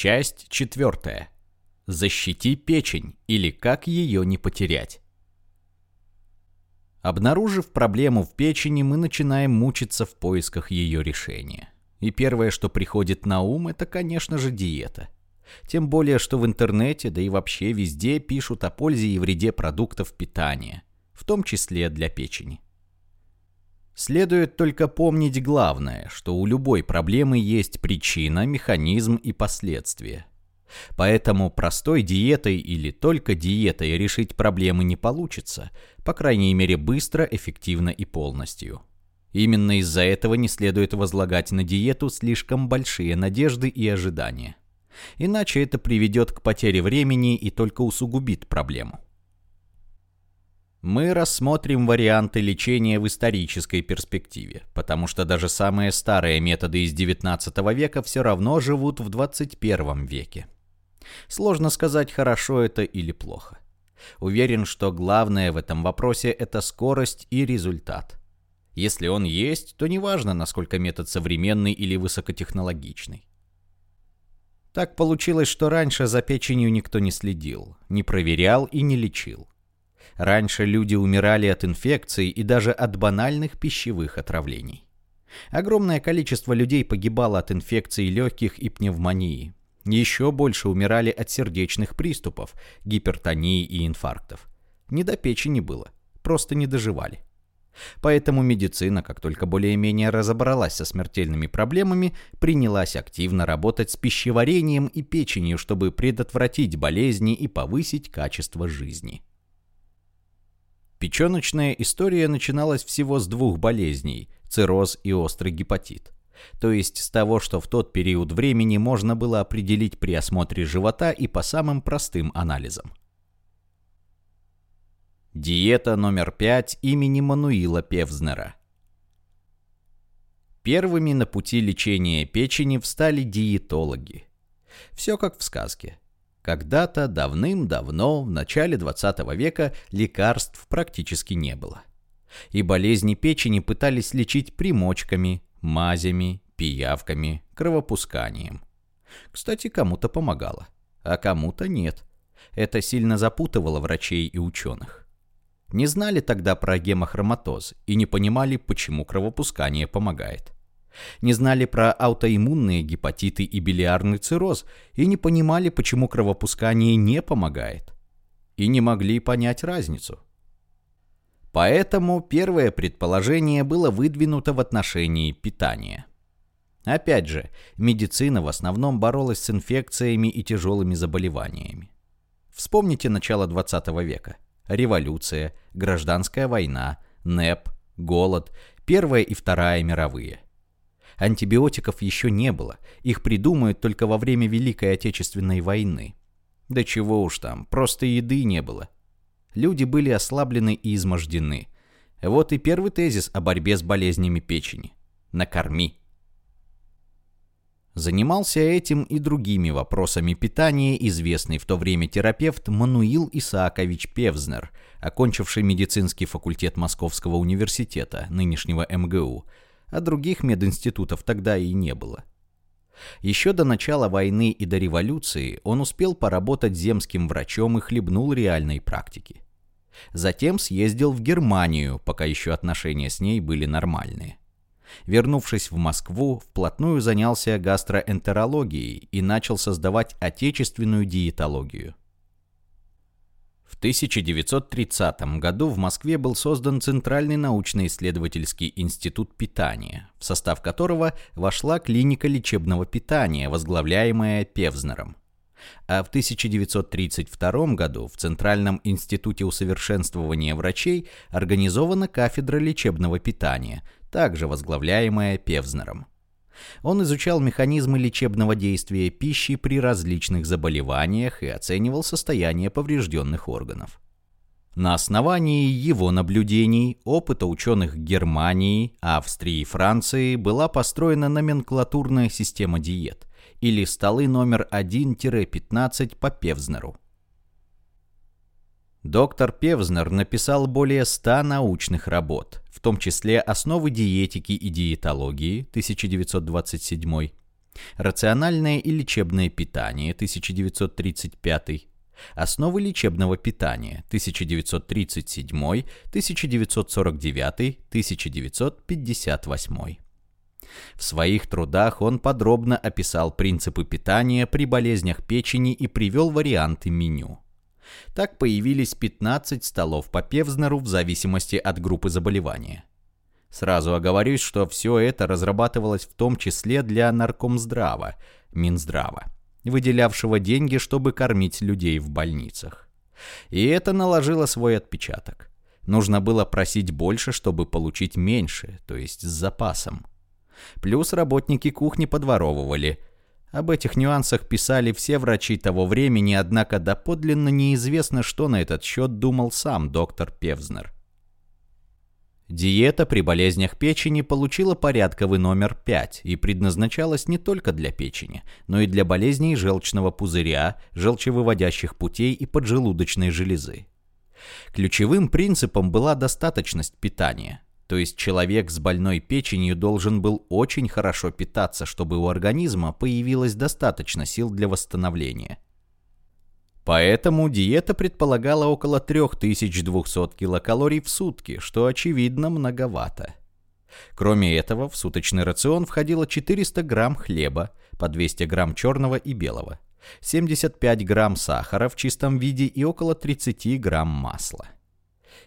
Часть четвертая. Защити печень или как ее не потерять. Обнаружив проблему в печени, мы начинаем мучиться в поисках ее решения. И первое, что приходит на ум, это, конечно же, диета. Тем более, что в интернете, да и вообще везде пишут о пользе и вреде продуктов питания, в том числе для печени. Следует только помнить главное, что у любой проблемы есть причина, механизм и последствия. Поэтому простой диетой или только диетой решить проблемы не получится, по крайней мере быстро, эффективно и полностью. Именно из-за этого не следует возлагать на диету слишком большие надежды и ожидания. Иначе это приведет к потере времени и только усугубит проблему. Мы рассмотрим варианты лечения в исторической перспективе, потому что даже самые старые методы из XIX века все равно живут в XXI веке. Сложно сказать, хорошо это или плохо. Уверен, что главное в этом вопросе – это скорость и результат. Если он есть, то неважно, насколько метод современный или высокотехнологичный. Так получилось, что раньше за печенью никто не следил, не проверял и не лечил. Раньше люди умирали от инфекций и даже от банальных пищевых отравлений. Огромное количество людей погибало от инфекций легких и пневмонии. Еще больше умирали от сердечных приступов, гипертонии и инфарктов. Не до печени было, просто не доживали. Поэтому медицина, как только более-менее разобралась со смертельными проблемами, принялась активно работать с пищеварением и печенью, чтобы предотвратить болезни и повысить качество жизни. Печеночная история начиналась всего с двух болезней – цирроз и острый гепатит. То есть с того, что в тот период времени можно было определить при осмотре живота и по самым простым анализам. Диета номер пять имени Мануила Певзнера. Первыми на пути лечения печени встали диетологи. Все как в сказке. Когда-то, давным-давно, в начале 20 века, лекарств практически не было. И болезни печени пытались лечить примочками, мазями, пиявками, кровопусканием. Кстати, кому-то помогало, а кому-то нет. Это сильно запутывало врачей и ученых. Не знали тогда про гемохроматоз и не понимали, почему кровопускание помогает не знали про аутоиммунные гепатиты и билиарный цирроз и не понимали, почему кровопускание не помогает. И не могли понять разницу. Поэтому первое предположение было выдвинуто в отношении питания. Опять же, медицина в основном боролась с инфекциями и тяжелыми заболеваниями. Вспомните начало 20 века. Революция, гражданская война, НЭП, голод, Первая и Вторая мировые – Антибиотиков еще не было, их придумают только во время Великой Отечественной войны. Да чего уж там, просто еды не было. Люди были ослаблены и измождены. Вот и первый тезис о борьбе с болезнями печени. Накорми. Занимался этим и другими вопросами питания известный в то время терапевт Мануил Исаакович Певзнер, окончивший медицинский факультет Московского университета, нынешнего МГУ, а других мединститутов тогда и не было. Еще до начала войны и до революции он успел поработать земским врачом и хлебнул реальной практики. Затем съездил в Германию, пока еще отношения с ней были нормальные. Вернувшись в Москву, вплотную занялся гастроэнтерологией и начал создавать отечественную диетологию – 1930 году в Москве был создан Центральный научно-исследовательский институт питания, в состав которого вошла клиника лечебного питания, возглавляемая Певзнером. А в 1932 году в Центральном институте усовершенствования врачей организована кафедра лечебного питания, также возглавляемая Певзнером. Он изучал механизмы лечебного действия пищи при различных заболеваниях и оценивал состояние поврежденных органов. На основании его наблюдений, опыта ученых Германии, Австрии и Франции была построена номенклатурная система диет, или столы номер 1-15 по Певзнеру. Доктор Певзнер написал более 100 научных работ, в том числе «Основы диетики и диетологии» 1927, Рациональное и лечебное питание 1935, Основы лечебного питания 1937, 1949, 1958. В своих трудах он подробно описал принципы питания при болезнях печени и привел варианты меню. Так появились 15 столов по Певзнеру в зависимости от группы заболевания. Сразу оговорюсь, что все это разрабатывалось в том числе для Наркомздрава, Минздрава, выделявшего деньги, чтобы кормить людей в больницах. И это наложило свой отпечаток. Нужно было просить больше, чтобы получить меньше, то есть с запасом. Плюс работники кухни подворовывали. Об этих нюансах писали все врачи того времени, однако доподлинно неизвестно, что на этот счет думал сам доктор Певзнер. Диета при болезнях печени получила порядковый номер 5 и предназначалась не только для печени, но и для болезней желчного пузыря, желчевыводящих путей и поджелудочной железы. Ключевым принципом была достаточность питания, то есть человек с больной печенью должен был очень хорошо питаться, чтобы у организма появилось достаточно сил для восстановления – Поэтому диета предполагала около 3200 килокалорий в сутки, что очевидно многовато. Кроме этого, в суточный рацион входило 400 грамм хлеба, по 200 грамм черного и белого, 75 грамм сахара в чистом виде и около 30 грамм масла.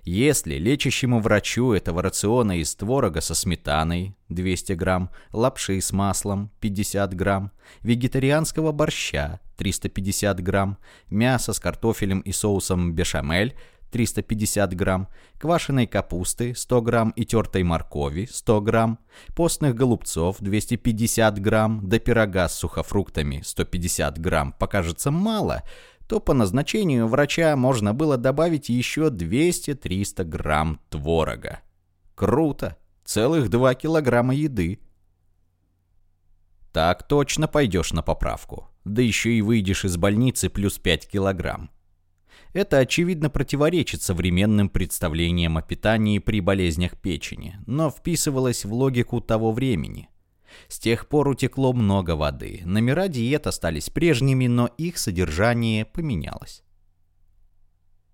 Если лечащему врачу этого рациона из творога со сметаной 200 грамм, лапши с маслом 50 грамм, вегетарианского борща 350 грамм, мясо с картофелем и соусом бешамель 350 грамм, квашеной капусты 100 грамм и тертой моркови 100 грамм, постных голубцов 250 грамм, до пирога с сухофруктами 150 грамм. Покажется мало – то по назначению врача можно было добавить еще 200-300 грамм творога. Круто! Целых 2 килограмма еды. Так точно пойдешь на поправку. Да еще и выйдешь из больницы плюс 5 килограмм. Это, очевидно, противоречит современным представлениям о питании при болезнях печени, но вписывалось в логику того времени. С тех пор утекло много воды, номера диет остались прежними, но их содержание поменялось.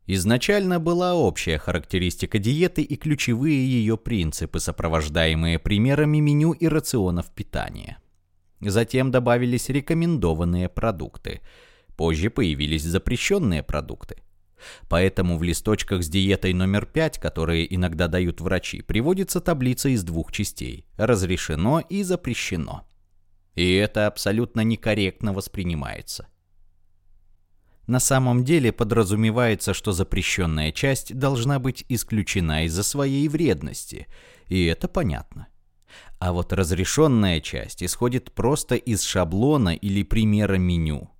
Изначально была общая характеристика диеты и ключевые ее принципы, сопровождаемые примерами меню и рационов питания. Затем добавились рекомендованные продукты. Позже появились запрещенные продукты. Поэтому в листочках с диетой номер 5, которые иногда дают врачи, приводится таблица из двух частей – разрешено и запрещено. И это абсолютно некорректно воспринимается. На самом деле подразумевается, что запрещенная часть должна быть исключена из-за своей вредности, и это понятно. А вот разрешенная часть исходит просто из шаблона или примера меню –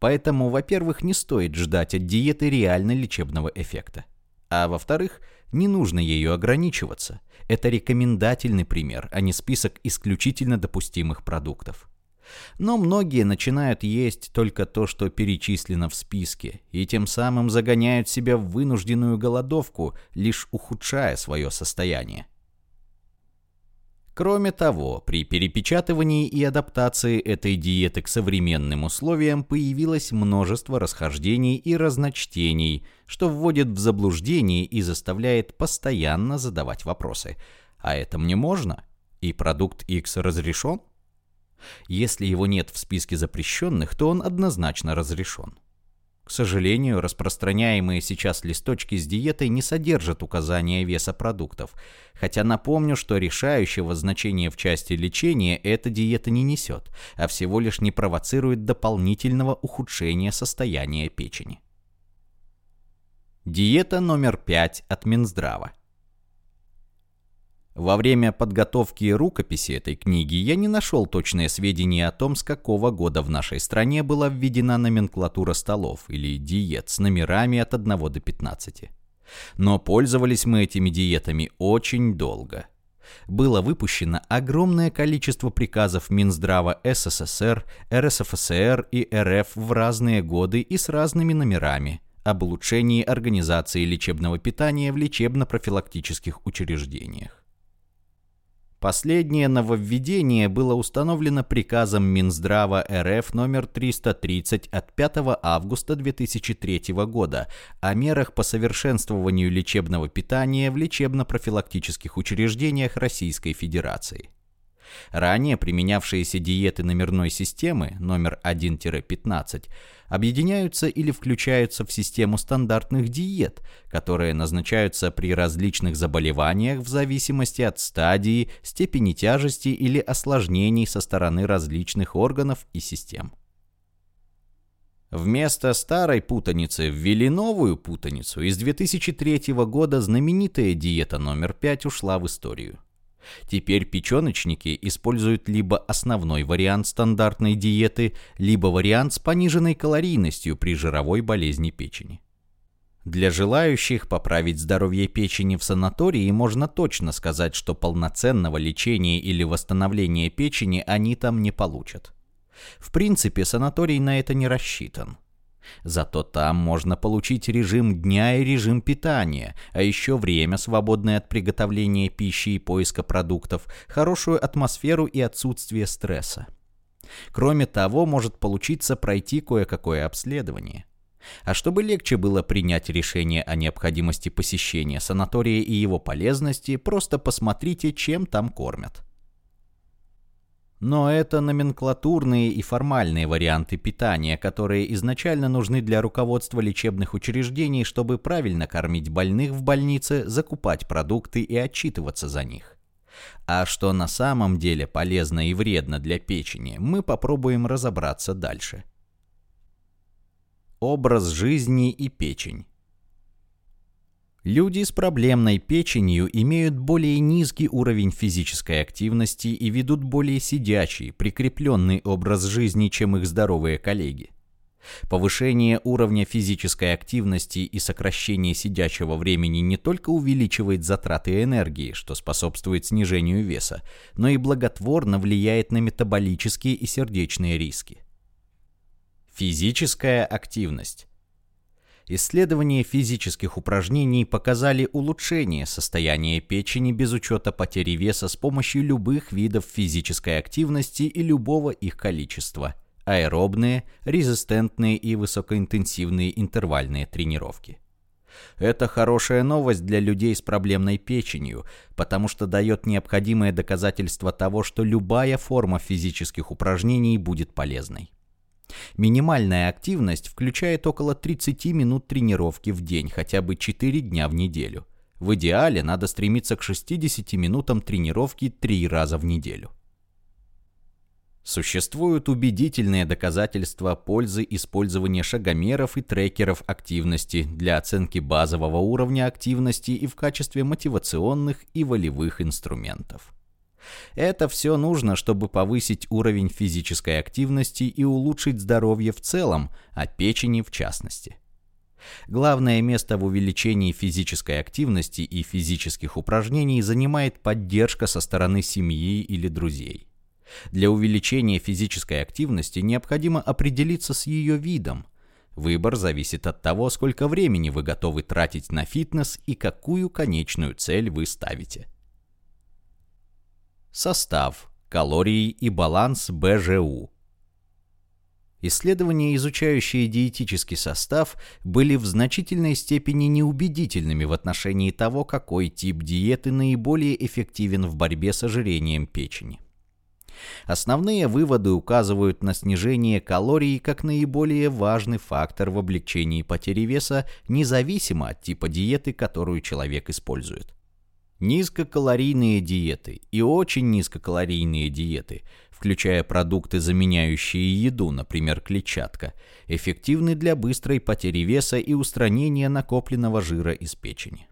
Поэтому, во-первых, не стоит ждать от диеты реально лечебного эффекта. А во-вторых, не нужно ею ограничиваться. Это рекомендательный пример, а не список исключительно допустимых продуктов. Но многие начинают есть только то, что перечислено в списке, и тем самым загоняют себя в вынужденную голодовку, лишь ухудшая свое состояние. Кроме того, при перепечатывании и адаптации этой диеты к современным условиям появилось множество расхождений и разночтений, что вводит в заблуждение и заставляет постоянно задавать вопросы. А это мне можно? И продукт X разрешен? Если его нет в списке запрещенных, то он однозначно разрешен. К сожалению, распространяемые сейчас листочки с диетой не содержат указания веса продуктов, хотя напомню, что решающего значения в части лечения эта диета не несет, а всего лишь не провоцирует дополнительного ухудшения состояния печени. Диета номер 5 от Минздрава. Во время подготовки рукописи этой книги я не нашел точные сведения о том, с какого года в нашей стране была введена номенклатура столов или диет с номерами от 1 до 15. Но пользовались мы этими диетами очень долго. Было выпущено огромное количество приказов Минздрава СССР, РСФСР и РФ в разные годы и с разными номерами об улучшении организации лечебного питания в лечебно-профилактических учреждениях. Последнее нововведение было установлено приказом Минздрава РФ номер 330 от 5 августа 2003 года о мерах по совершенствованию лечебного питания в лечебно-профилактических учреждениях Российской Федерации. Ранее применявшиеся диеты номерной системы номер 1-15 объединяются или включаются в систему стандартных диет, которые назначаются при различных заболеваниях в зависимости от стадии, степени тяжести или осложнений со стороны различных органов и систем. Вместо старой путаницы ввели новую путаницу. Из 2003 года знаменитая диета номер 5 ушла в историю. Теперь печеночники используют либо основной вариант стандартной диеты, либо вариант с пониженной калорийностью при жировой болезни печени. Для желающих поправить здоровье печени в санатории можно точно сказать, что полноценного лечения или восстановления печени они там не получат. В принципе, санаторий на это не рассчитан. Зато там можно получить режим дня и режим питания, а еще время, свободное от приготовления пищи и поиска продуктов, хорошую атмосферу и отсутствие стресса. Кроме того, может получиться пройти кое-какое обследование. А чтобы легче было принять решение о необходимости посещения санатория и его полезности, просто посмотрите, чем там кормят. Но это номенклатурные и формальные варианты питания, которые изначально нужны для руководства лечебных учреждений, чтобы правильно кормить больных в больнице, закупать продукты и отчитываться за них. А что на самом деле полезно и вредно для печени, мы попробуем разобраться дальше. Образ жизни и печень. Люди с проблемной печенью имеют более низкий уровень физической активности и ведут более сидячий, прикрепленный образ жизни, чем их здоровые коллеги. Повышение уровня физической активности и сокращение сидячего времени не только увеличивает затраты энергии, что способствует снижению веса, но и благотворно влияет на метаболические и сердечные риски. Физическая активность. Исследования физических упражнений показали улучшение состояния печени без учета потери веса с помощью любых видов физической активности и любого их количества – аэробные, резистентные и высокоинтенсивные интервальные тренировки. Это хорошая новость для людей с проблемной печенью, потому что дает необходимое доказательство того, что любая форма физических упражнений будет полезной. Минимальная активность включает около 30 минут тренировки в день, хотя бы 4 дня в неделю. В идеале надо стремиться к 60 минутам тренировки 3 раза в неделю. Существуют убедительные доказательства пользы использования шагомеров и трекеров активности для оценки базового уровня активности и в качестве мотивационных и волевых инструментов. Это все нужно, чтобы повысить уровень физической активности и улучшить здоровье в целом, а печени в частности. Главное место в увеличении физической активности и физических упражнений занимает поддержка со стороны семьи или друзей. Для увеличения физической активности необходимо определиться с ее видом. Выбор зависит от того, сколько времени вы готовы тратить на фитнес и какую конечную цель вы ставите состав, калории и баланс БЖУ. Исследования, изучающие диетический состав, были в значительной степени неубедительными в отношении того, какой тип диеты наиболее эффективен в борьбе с ожирением печени. Основные выводы указывают на снижение калорий как наиболее важный фактор в облегчении потери веса, независимо от типа диеты, которую человек использует. Низкокалорийные диеты и очень низкокалорийные диеты, включая продукты, заменяющие еду, например, клетчатка, эффективны для быстрой потери веса и устранения накопленного жира из печени.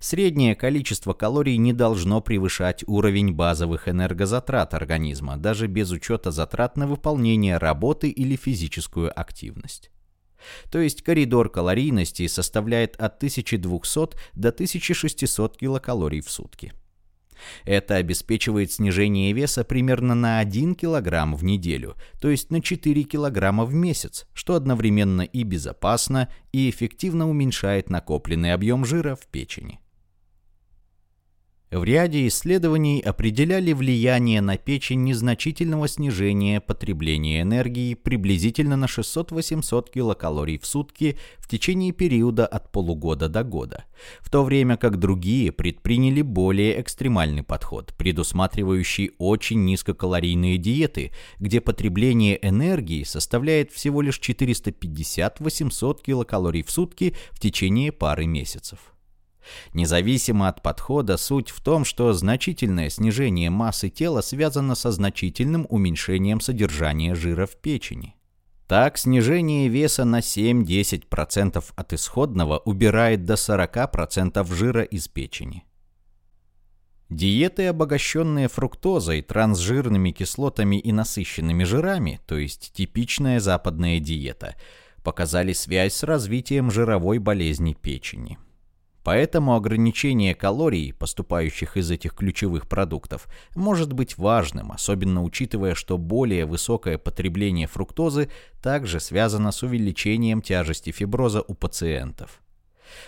Среднее количество калорий не должно превышать уровень базовых энергозатрат организма, даже без учета затрат на выполнение работы или физическую активность. То есть коридор калорийности составляет от 1200 до 1600 килокалорий в сутки. Это обеспечивает снижение веса примерно на 1 кг в неделю, то есть на 4 кг в месяц, что одновременно и безопасно, и эффективно уменьшает накопленный объем жира в печени. В ряде исследований определяли влияние на печень незначительного снижения потребления энергии приблизительно на 600-800 килокалорий в сутки в течение периода от полугода до года, в то время как другие предприняли более экстремальный подход, предусматривающий очень низкокалорийные диеты, где потребление энергии составляет всего лишь 450-800 килокалорий в сутки в течение пары месяцев. Независимо от подхода, суть в том, что значительное снижение массы тела связано со значительным уменьшением содержания жира в печени. Так, снижение веса на 7-10% от исходного убирает до 40% жира из печени. Диеты, обогащенные фруктозой, трансжирными кислотами и насыщенными жирами, то есть типичная западная диета, показали связь с развитием жировой болезни печени. Поэтому ограничение калорий, поступающих из этих ключевых продуктов, может быть важным, особенно учитывая, что более высокое потребление фруктозы также связано с увеличением тяжести фиброза у пациентов.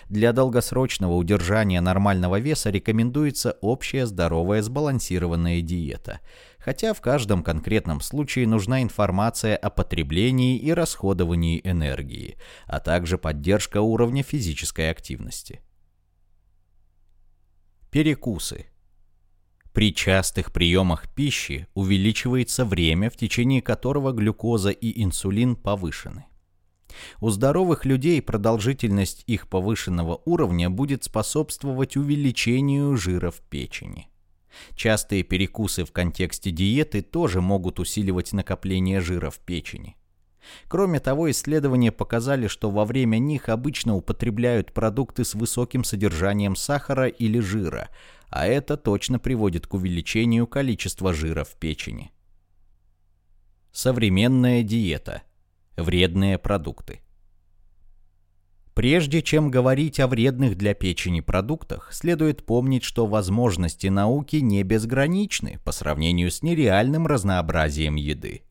Для долгосрочного удержания нормального веса рекомендуется общая здоровая сбалансированная диета, хотя в каждом конкретном случае нужна информация о потреблении и расходовании энергии, а также поддержка уровня физической активности. Перекусы. При частых приемах пищи увеличивается время, в течение которого глюкоза и инсулин повышены. У здоровых людей продолжительность их повышенного уровня будет способствовать увеличению жира в печени. Частые перекусы в контексте диеты тоже могут усиливать накопление жира в печени. Кроме того, исследования показали, что во время них обычно употребляют продукты с высоким содержанием сахара или жира, а это точно приводит к увеличению количества жира в печени. Современная диета. Вредные продукты. Прежде чем говорить о вредных для печени продуктах, следует помнить, что возможности науки не безграничны по сравнению с нереальным разнообразием еды.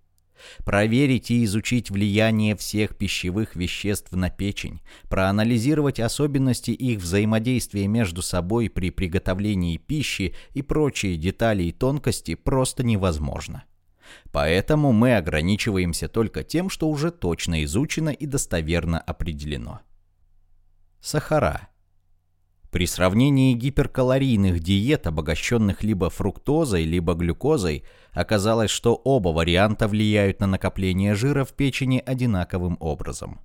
Проверить и изучить влияние всех пищевых веществ на печень, проанализировать особенности их взаимодействия между собой при приготовлении пищи и прочие детали и тонкости просто невозможно. Поэтому мы ограничиваемся только тем, что уже точно изучено и достоверно определено. Сахара – при сравнении гиперкалорийных диет, обогащенных либо фруктозой, либо глюкозой, оказалось, что оба варианта влияют на накопление жира в печени одинаковым образом.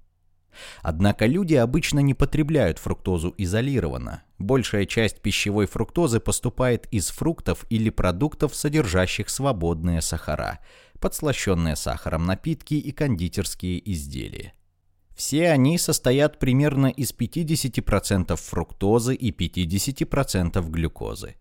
Однако люди обычно не потребляют фруктозу изолированно. Большая часть пищевой фруктозы поступает из фруктов или продуктов, содержащих свободные сахара, подслащенные сахаром напитки и кондитерские изделия. Все они состоят примерно из 50% фруктозы и 50% глюкозы.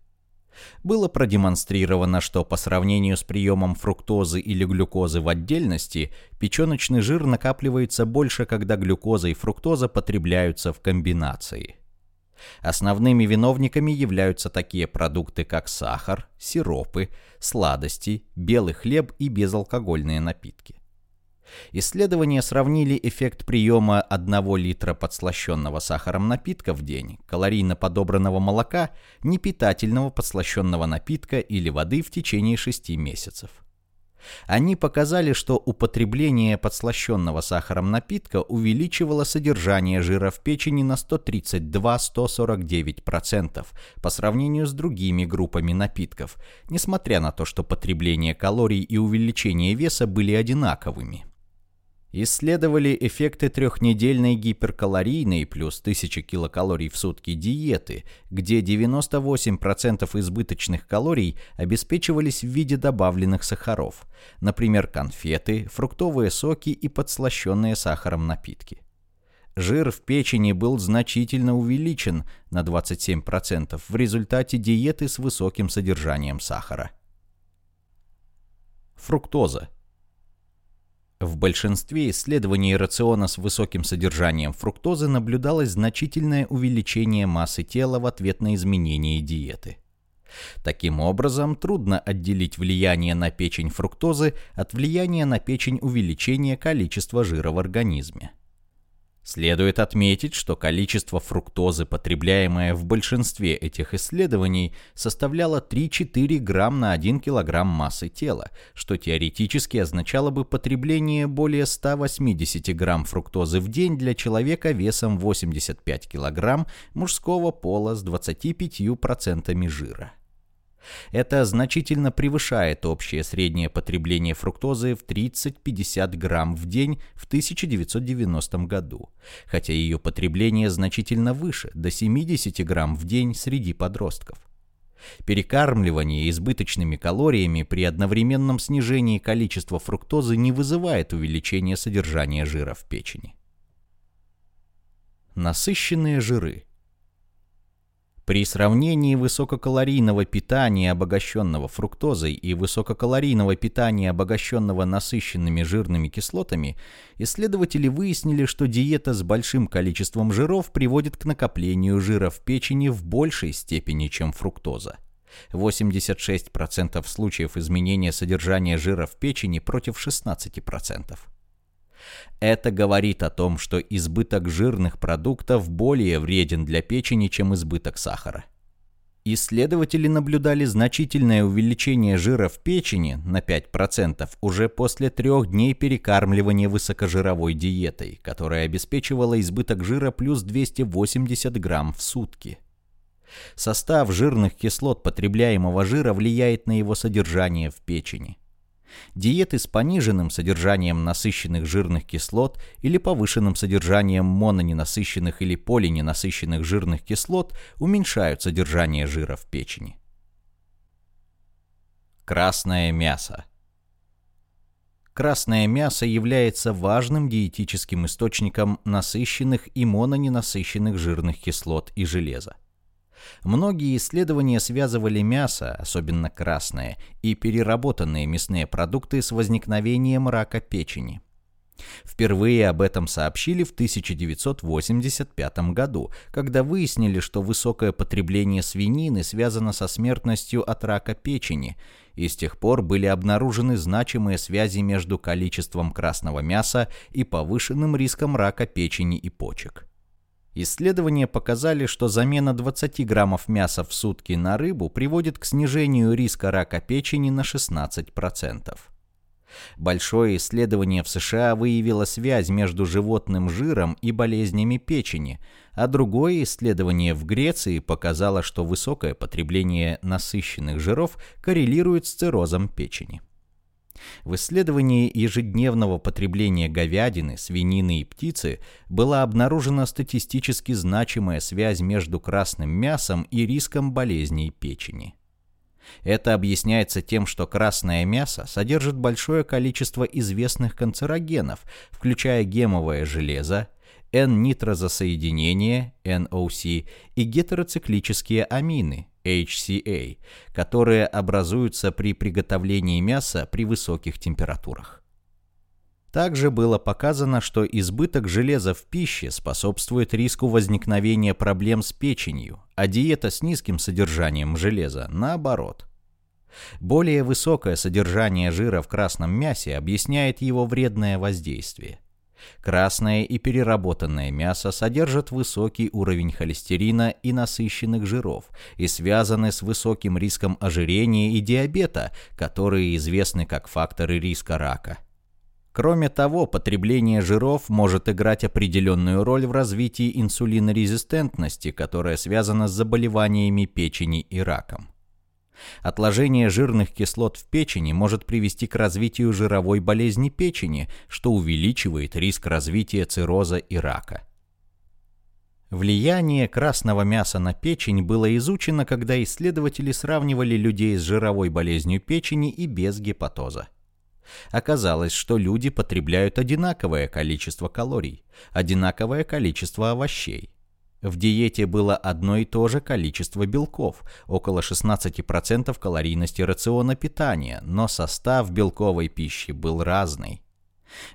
Было продемонстрировано, что по сравнению с приемом фруктозы или глюкозы в отдельности, печеночный жир накапливается больше, когда глюкоза и фруктоза потребляются в комбинации. Основными виновниками являются такие продукты, как сахар, сиропы, сладости, белый хлеб и безалкогольные напитки. Исследования сравнили эффект приема 1 литра подслащенного сахаром напитка в день, калорийно подобранного молока, непитательного подслащенного напитка или воды в течение 6 месяцев. Они показали, что употребление подслащенного сахаром напитка увеличивало содержание жира в печени на 132-149% по сравнению с другими группами напитков, несмотря на то, что потребление калорий и увеличение веса были одинаковыми. Исследовали эффекты трехнедельной гиперкалорийной плюс 1000 килокалорий в сутки диеты, где 98% избыточных калорий обеспечивались в виде добавленных сахаров, например, конфеты, фруктовые соки и подслащенные сахаром напитки. Жир в печени был значительно увеличен на 27% в результате диеты с высоким содержанием сахара. Фруктоза – в большинстве исследований рациона с высоким содержанием фруктозы наблюдалось значительное увеличение массы тела в ответ на изменение диеты. Таким образом, трудно отделить влияние на печень фруктозы от влияния на печень увеличения количества жира в организме. Следует отметить, что количество фруктозы, потребляемое в большинстве этих исследований, составляло 3-4 грамм на 1 килограмм массы тела, что теоретически означало бы потребление более 180 грамм фруктозы в день для человека весом 85 килограмм мужского пола с 25% жира. Это значительно превышает общее среднее потребление фруктозы в 30-50 грамм в день в 1990 году, хотя ее потребление значительно выше, до 70 грамм в день среди подростков. Перекармливание избыточными калориями при одновременном снижении количества фруктозы не вызывает увеличения содержания жира в печени. Насыщенные жиры – при сравнении высококалорийного питания, обогащенного фруктозой, и высококалорийного питания, обогащенного насыщенными жирными кислотами, исследователи выяснили, что диета с большим количеством жиров приводит к накоплению жира в печени в большей степени, чем фруктоза. 86% случаев изменения содержания жира в печени против 16%. Это говорит о том, что избыток жирных продуктов более вреден для печени, чем избыток сахара. Исследователи наблюдали значительное увеличение жира в печени на 5% уже после трех дней перекармливания высокожировой диетой, которая обеспечивала избыток жира плюс 280 грамм в сутки. Состав жирных кислот потребляемого жира влияет на его содержание в печени. Диеты с пониженным содержанием насыщенных жирных кислот или повышенным содержанием мононенасыщенных или полиненасыщенных жирных кислот уменьшают содержание жира в печени. Красное мясо. Красное мясо является важным диетическим источником насыщенных и мононенасыщенных жирных кислот и железа. Многие исследования связывали мясо, особенно красное, и переработанные мясные продукты с возникновением рака печени. Впервые об этом сообщили в 1985 году, когда выяснили, что высокое потребление свинины связано со смертностью от рака печени, и с тех пор были обнаружены значимые связи между количеством красного мяса и повышенным риском рака печени и почек. Исследования показали, что замена 20 граммов мяса в сутки на рыбу приводит к снижению риска рака печени на 16%. Большое исследование в США выявило связь между животным жиром и болезнями печени, а другое исследование в Греции показало, что высокое потребление насыщенных жиров коррелирует с циррозом печени. В исследовании ежедневного потребления говядины, свинины и птицы была обнаружена статистически значимая связь между красным мясом и риском болезней печени. Это объясняется тем, что красное мясо содержит большое количество известных канцерогенов, включая гемовое железо, N-нитрозасоединение, NOC, и гетероциклические амины, HCA, которые образуются при приготовлении мяса при высоких температурах. Также было показано, что избыток железа в пище способствует риску возникновения проблем с печенью, а диета с низким содержанием железа – наоборот. Более высокое содержание жира в красном мясе объясняет его вредное воздействие – Красное и переработанное мясо содержат высокий уровень холестерина и насыщенных жиров и связаны с высоким риском ожирения и диабета, которые известны как факторы риска рака. Кроме того, потребление жиров может играть определенную роль в развитии инсулинорезистентности, которая связана с заболеваниями печени и раком. Отложение жирных кислот в печени может привести к развитию жировой болезни печени, что увеличивает риск развития цирроза и рака. Влияние красного мяса на печень было изучено, когда исследователи сравнивали людей с жировой болезнью печени и без гепатоза. Оказалось, что люди потребляют одинаковое количество калорий, одинаковое количество овощей, в диете было одно и то же количество белков, около 16% калорийности рациона питания, но состав белковой пищи был разный.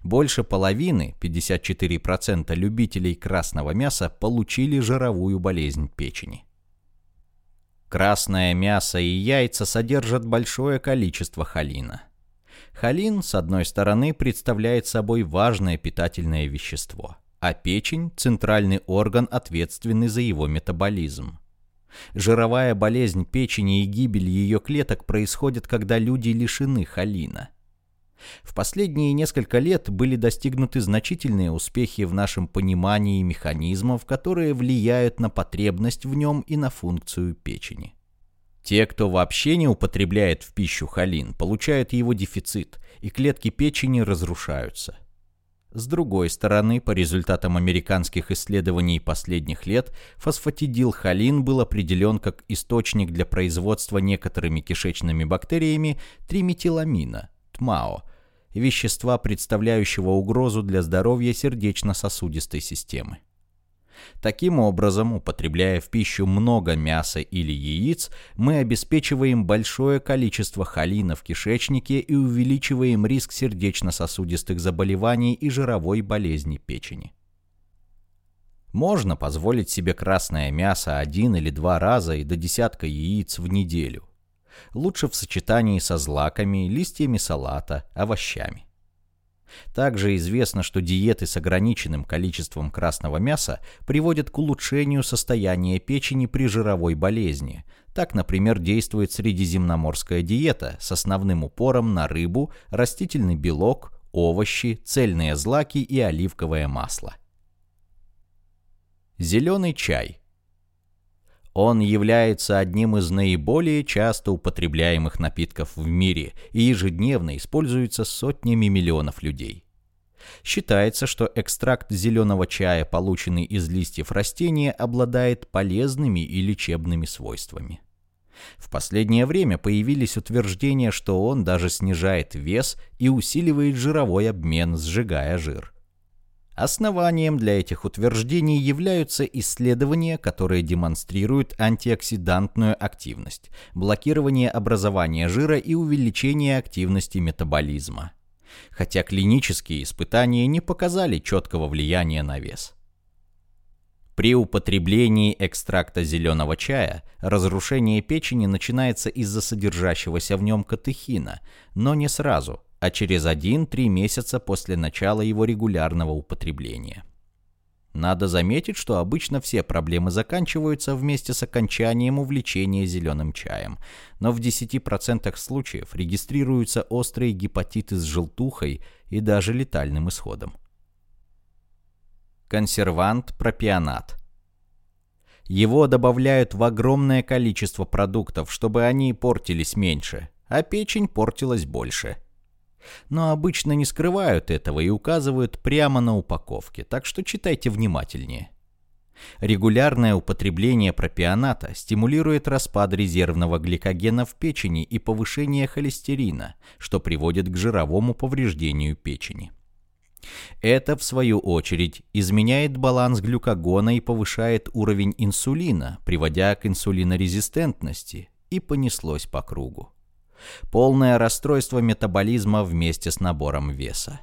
Больше половины, 54% любителей красного мяса, получили жировую болезнь печени. Красное мясо и яйца содержат большое количество холина. Холин, с одной стороны, представляет собой важное питательное вещество – а печень – центральный орган, ответственный за его метаболизм. Жировая болезнь печени и гибель ее клеток происходит, когда люди лишены холина. В последние несколько лет были достигнуты значительные успехи в нашем понимании механизмов, которые влияют на потребность в нем и на функцию печени. Те, кто вообще не употребляет в пищу холин, получают его дефицит, и клетки печени разрушаются. С другой стороны, по результатам американских исследований последних лет, фосфатидилхолин был определен как источник для производства некоторыми кишечными бактериями триметиламина, ТМАО, вещества, представляющего угрозу для здоровья сердечно-сосудистой системы. Таким образом, употребляя в пищу много мяса или яиц, мы обеспечиваем большое количество холина в кишечнике и увеличиваем риск сердечно-сосудистых заболеваний и жировой болезни печени. Можно позволить себе красное мясо один или два раза и до десятка яиц в неделю. Лучше в сочетании со злаками, листьями салата, овощами. Также известно, что диеты с ограниченным количеством красного мяса приводят к улучшению состояния печени при жировой болезни. Так, например, действует средиземноморская диета с основным упором на рыбу, растительный белок, овощи, цельные злаки и оливковое масло. Зеленый чай – он является одним из наиболее часто употребляемых напитков в мире и ежедневно используется сотнями миллионов людей. Считается, что экстракт зеленого чая, полученный из листьев растения, обладает полезными и лечебными свойствами. В последнее время появились утверждения, что он даже снижает вес и усиливает жировой обмен, сжигая жир. Основанием для этих утверждений являются исследования, которые демонстрируют антиоксидантную активность, блокирование образования жира и увеличение активности метаболизма. Хотя клинические испытания не показали четкого влияния на вес. При употреблении экстракта зеленого чая разрушение печени начинается из-за содержащегося в нем катехина, но не сразу – а через 1-3 месяца после начала его регулярного употребления. Надо заметить, что обычно все проблемы заканчиваются вместе с окончанием увлечения зеленым чаем, но в 10% случаев регистрируются острые гепатиты с желтухой и даже летальным исходом. Консервант пропионат. Его добавляют в огромное количество продуктов, чтобы они портились меньше, а печень портилась больше – но обычно не скрывают этого и указывают прямо на упаковке, так что читайте внимательнее. Регулярное употребление пропионата стимулирует распад резервного гликогена в печени и повышение холестерина, что приводит к жировому повреждению печени. Это, в свою очередь, изменяет баланс глюкогона и повышает уровень инсулина, приводя к инсулинорезистентности, и понеслось по кругу. Полное расстройство метаболизма вместе с набором веса.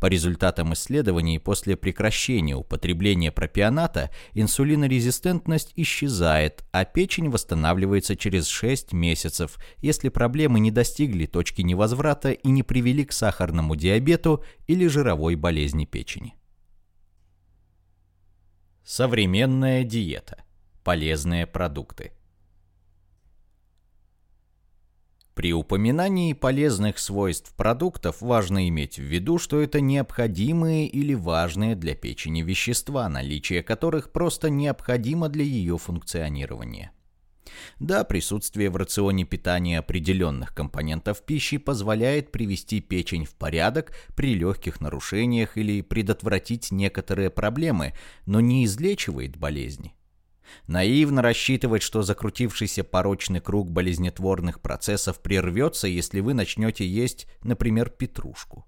По результатам исследований, после прекращения употребления пропионата инсулинорезистентность исчезает, а печень восстанавливается через 6 месяцев, если проблемы не достигли точки невозврата и не привели к сахарному диабету или жировой болезни печени. Современная диета. Полезные продукты. При упоминании полезных свойств продуктов важно иметь в виду, что это необходимые или важные для печени вещества, наличие которых просто необходимо для ее функционирования. Да, присутствие в рационе питания определенных компонентов пищи позволяет привести печень в порядок при легких нарушениях или предотвратить некоторые проблемы, но не излечивает болезни. Наивно рассчитывать, что закрутившийся порочный круг болезнетворных процессов прервется, если вы начнете есть, например, петрушку.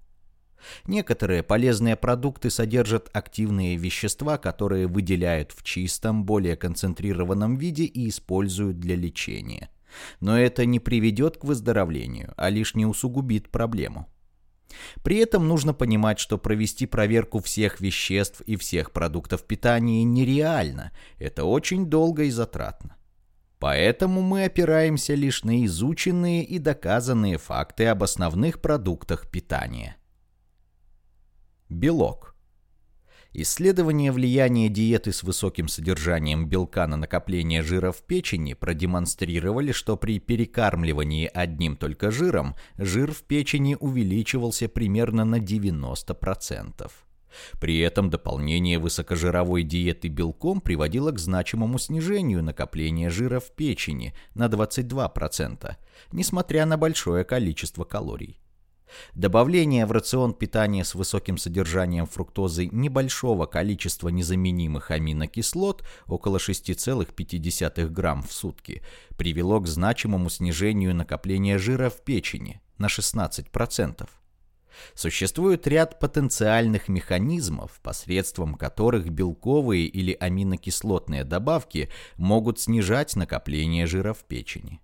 Некоторые полезные продукты содержат активные вещества, которые выделяют в чистом, более концентрированном виде и используют для лечения. Но это не приведет к выздоровлению, а лишь не усугубит проблему. При этом нужно понимать, что провести проверку всех веществ и всех продуктов питания нереально. Это очень долго и затратно. Поэтому мы опираемся лишь на изученные и доказанные факты об основных продуктах питания. Белок. Исследование влияния диеты с высоким содержанием белка на накопление жира в печени продемонстрировали, что при перекармливании одним только жиром жир в печени увеличивался примерно на 90%. При этом дополнение высокожировой диеты белком приводило к значимому снижению накопления жира в печени на 22%, несмотря на большое количество калорий. Добавление в рацион питания с высоким содержанием фруктозы небольшого количества незаменимых аминокислот, около 6,5 грамм в сутки, привело к значимому снижению накопления жира в печени на 16%. Существует ряд потенциальных механизмов, посредством которых белковые или аминокислотные добавки могут снижать накопление жира в печени.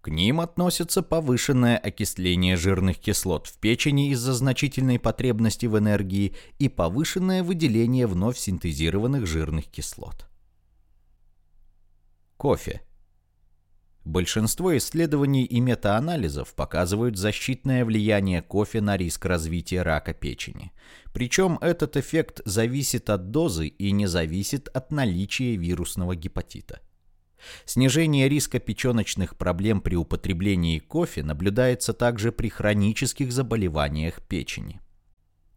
К ним относятся повышенное окисление жирных кислот в печени из-за значительной потребности в энергии и повышенное выделение вновь синтезированных жирных кислот. Кофе. Большинство исследований и метаанализов показывают защитное влияние кофе на риск развития рака печени. Причем этот эффект зависит от дозы и не зависит от наличия вирусного гепатита. Снижение риска печеночных проблем при употреблении кофе наблюдается также при хронических заболеваниях печени.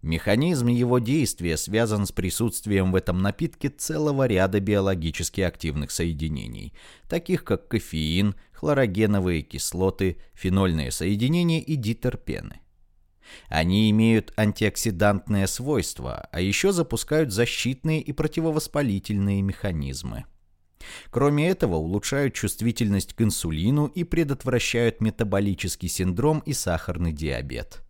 Механизм его действия связан с присутствием в этом напитке целого ряда биологически активных соединений, таких как кофеин, хлорогеновые кислоты, фенольные соединения и дитерпены. Они имеют антиоксидантные свойства, а еще запускают защитные и противовоспалительные механизмы. Кроме этого, улучшают чувствительность к инсулину и предотвращают метаболический синдром и сахарный диабет.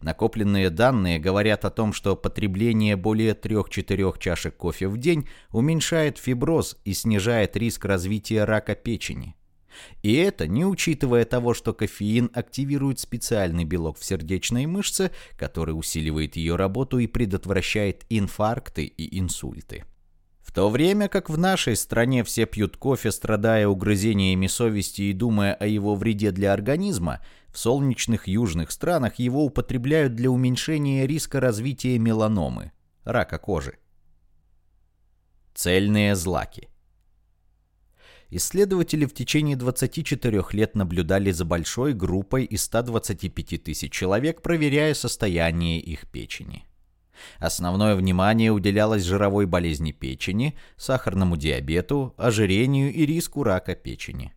Накопленные данные говорят о том, что потребление более 3-4 чашек кофе в день уменьшает фиброз и снижает риск развития рака печени. И это не учитывая того, что кофеин активирует специальный белок в сердечной мышце, который усиливает ее работу и предотвращает инфаркты и инсульты. То время как в нашей стране все пьют кофе, страдая угрызениями совести и думая о его вреде для организма, в солнечных южных странах его употребляют для уменьшения риска развития меланомы, рака кожи. Цельные злаки. Исследователи в течение 24 лет наблюдали за большой группой из 125 тысяч человек, проверяя состояние их печени. Основное внимание уделялось жировой болезни печени, сахарному диабету, ожирению и риску рака печени.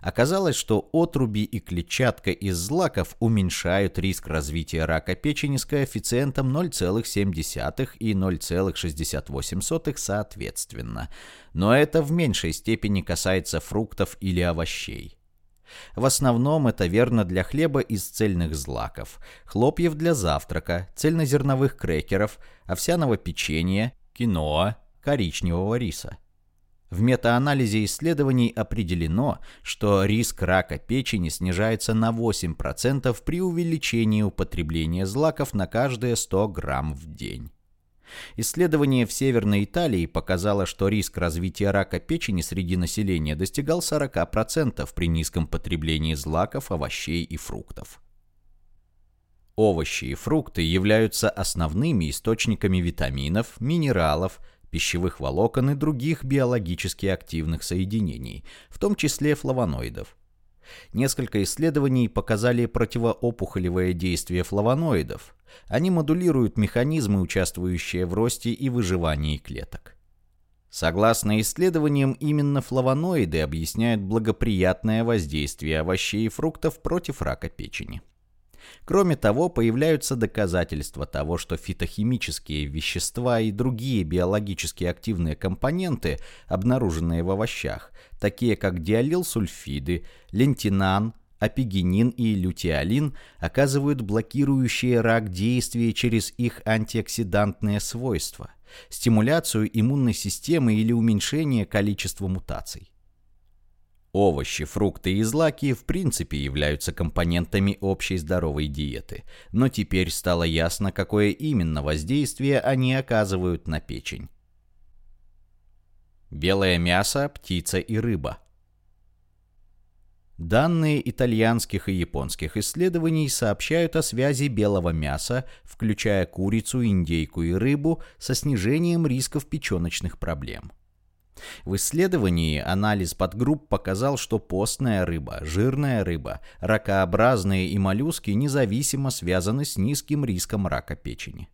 Оказалось, что отруби и клетчатка из злаков уменьшают риск развития рака печени с коэффициентом 0,7 и 0,68 соответственно, но это в меньшей степени касается фруктов или овощей. В основном это верно для хлеба из цельных злаков, хлопьев для завтрака, цельнозерновых крекеров, овсяного печенья, киноа, коричневого риса. В метаанализе исследований определено, что риск рака печени снижается на 8% при увеличении употребления злаков на каждые 100 грамм в день. Исследование в Северной Италии показало, что риск развития рака печени среди населения достигал 40% при низком потреблении злаков, овощей и фруктов. Овощи и фрукты являются основными источниками витаминов, минералов, пищевых волокон и других биологически активных соединений, в том числе флавоноидов. Несколько исследований показали противоопухолевое действие флавоноидов. Они модулируют механизмы, участвующие в росте и выживании клеток. Согласно исследованиям, именно флавоноиды объясняют благоприятное воздействие овощей и фруктов против рака печени. Кроме того, появляются доказательства того, что фитохимические вещества и другие биологически активные компоненты, обнаруженные в овощах, такие как диалилсульфиды, лентинан, апигенин и лютеолин, оказывают блокирующие рак действия через их антиоксидантные свойства, стимуляцию иммунной системы или уменьшение количества мутаций. Овощи, фрукты и злаки в принципе являются компонентами общей здоровой диеты, но теперь стало ясно, какое именно воздействие они оказывают на печень. Белое мясо, птица и рыба. Данные итальянских и японских исследований сообщают о связи белого мяса, включая курицу, индейку и рыбу, со снижением рисков печеночных проблем. В исследовании анализ подгрупп показал, что постная рыба, жирная рыба, ракообразные и моллюски независимо связаны с низким риском рака печени.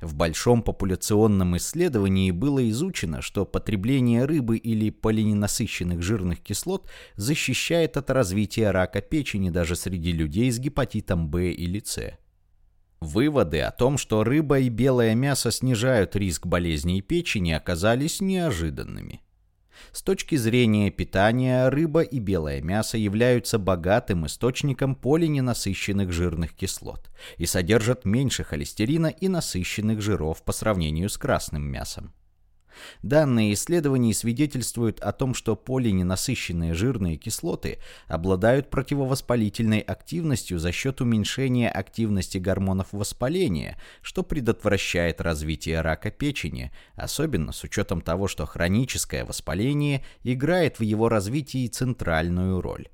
В большом популяционном исследовании было изучено, что потребление рыбы или полиненасыщенных жирных кислот защищает от развития рака печени даже среди людей с гепатитом В или С. Выводы о том, что рыба и белое мясо снижают риск болезней печени, оказались неожиданными. С точки зрения питания, рыба и белое мясо являются богатым источником полиненасыщенных жирных кислот и содержат меньше холестерина и насыщенных жиров по сравнению с красным мясом. Данные исследований свидетельствуют о том, что полиненасыщенные жирные кислоты обладают противовоспалительной активностью за счет уменьшения активности гормонов воспаления, что предотвращает развитие рака печени, особенно с учетом того, что хроническое воспаление играет в его развитии центральную роль.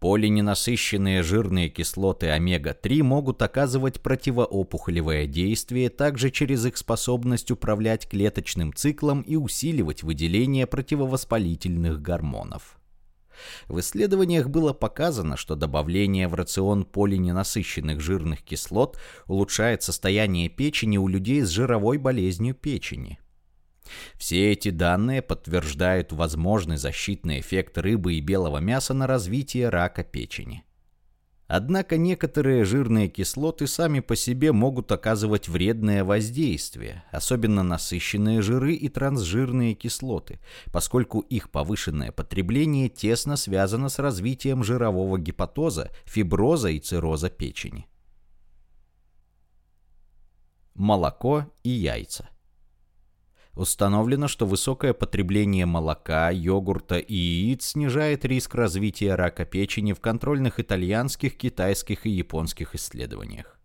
Полиненасыщенные жирные кислоты омега-3 могут оказывать противоопухолевое действие также через их способность управлять клеточным циклом и усиливать выделение противовоспалительных гормонов. В исследованиях было показано, что добавление в рацион полиненасыщенных жирных кислот улучшает состояние печени у людей с жировой болезнью печени – все эти данные подтверждают возможный защитный эффект рыбы и белого мяса на развитие рака печени. Однако некоторые жирные кислоты сами по себе могут оказывать вредное воздействие, особенно насыщенные жиры и трансжирные кислоты, поскольку их повышенное потребление тесно связано с развитием жирового гепатоза, фиброза и цирроза печени. Молоко и яйца. Установлено, что высокое потребление молока, йогурта и яиц снижает риск развития рака печени в контрольных итальянских, китайских и японских исследованиях.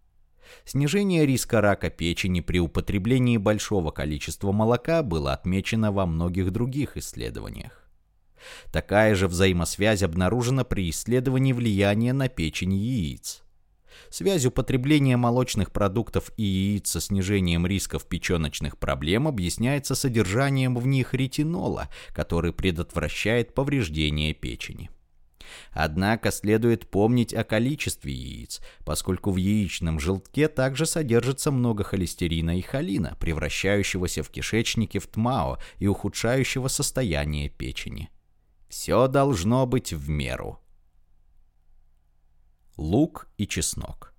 Снижение риска рака печени при употреблении большого количества молока было отмечено во многих других исследованиях. Такая же взаимосвязь обнаружена при исследовании влияния на печень яиц. Связь употребления молочных продуктов и яиц со снижением рисков печеночных проблем объясняется содержанием в них ретинола, который предотвращает повреждение печени. Однако следует помнить о количестве яиц, поскольку в яичном желтке также содержится много холестерина и холина, превращающегося в кишечнике в ТМАО и ухудшающего состояние печени. Все должно быть в меру лук и чеснок.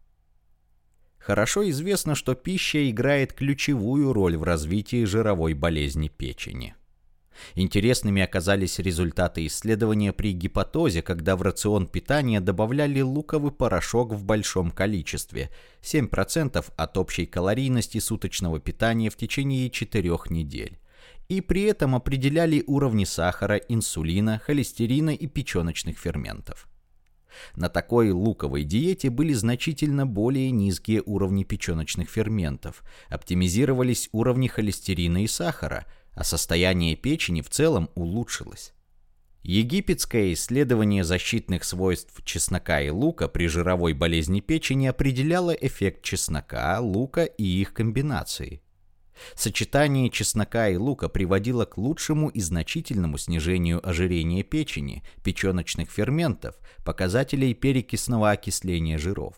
Хорошо известно, что пища играет ключевую роль в развитии жировой болезни печени. Интересными оказались результаты исследования при гепатозе, когда в рацион питания добавляли луковый порошок в большом количестве, 7% от общей калорийности суточного питания в течение 4 недель, и при этом определяли уровни сахара, инсулина, холестерина и печеночных ферментов. На такой луковой диете были значительно более низкие уровни печеночных ферментов, оптимизировались уровни холестерина и сахара, а состояние печени в целом улучшилось. Египетское исследование защитных свойств чеснока и лука при жировой болезни печени определяло эффект чеснока, лука и их комбинации. Сочетание чеснока и лука приводило к лучшему и значительному снижению ожирения печени, печеночных ферментов, показателей перекисного окисления жиров.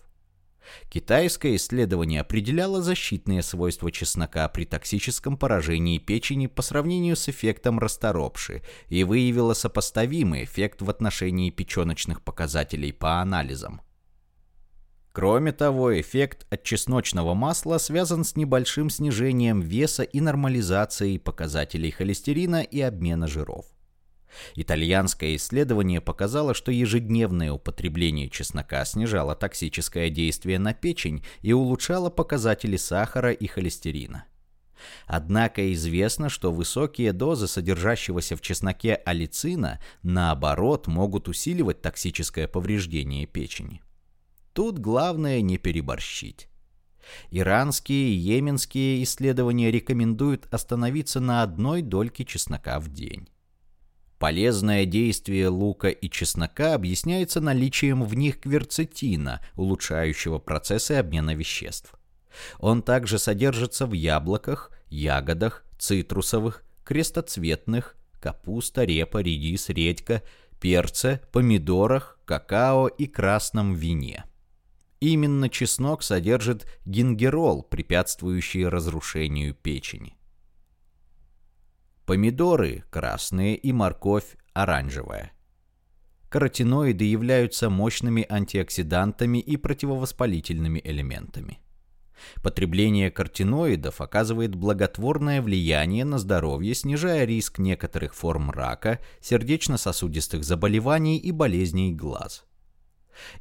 Китайское исследование определяло защитные свойства чеснока при токсическом поражении печени по сравнению с эффектом расторопши и выявило сопоставимый эффект в отношении печеночных показателей по анализам. Кроме того, эффект от чесночного масла связан с небольшим снижением веса и нормализацией показателей холестерина и обмена жиров. Итальянское исследование показало, что ежедневное употребление чеснока снижало токсическое действие на печень и улучшало показатели сахара и холестерина. Однако известно, что высокие дозы содержащегося в чесноке алицина, наоборот, могут усиливать токсическое повреждение печени. Тут главное не переборщить. Иранские и йеменские исследования рекомендуют остановиться на одной дольке чеснока в день. Полезное действие лука и чеснока объясняется наличием в них кверцетина, улучшающего процессы обмена веществ. Он также содержится в яблоках, ягодах, цитрусовых, крестоцветных, капуста, репа, редис, редька, перце, помидорах, какао и красном вине. Именно чеснок содержит гингерол, препятствующий разрушению печени. Помидоры красные и морковь оранжевая. Каротиноиды являются мощными антиоксидантами и противовоспалительными элементами. Потребление картиноидов оказывает благотворное влияние на здоровье, снижая риск некоторых форм рака, сердечно-сосудистых заболеваний и болезней глаз.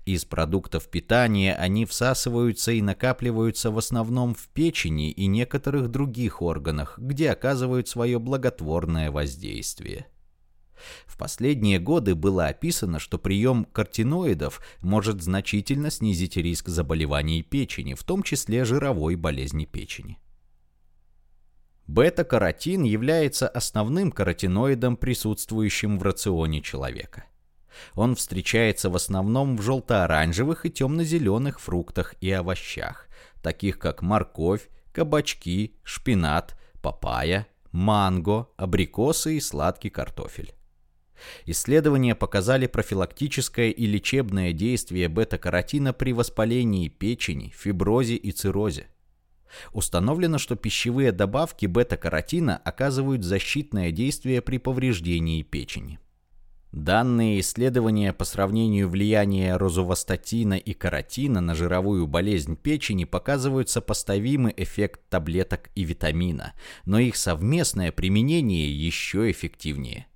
Из продуктов питания они всасываются и накапливаются в основном в печени и некоторых других органах, где оказывают свое благотворное воздействие. В последние годы было описано, что прием картиноидов может значительно снизить риск заболеваний печени, в том числе жировой болезни печени. Бета-каротин является основным каротиноидом, присутствующим в рационе человека. Он встречается в основном в желто-оранжевых и темно-зеленых фруктах и овощах, таких как морковь, кабачки, шпинат, папайя, манго, абрикосы и сладкий картофель. Исследования показали профилактическое и лечебное действие бета-каротина при воспалении печени, фиброзе и циррозе. Установлено, что пищевые добавки бета-каротина оказывают защитное действие при повреждении печени. Данные исследования по сравнению влияния розовостатина и каротина на жировую болезнь печени показывают сопоставимый эффект таблеток и витамина, но их совместное применение еще эффективнее.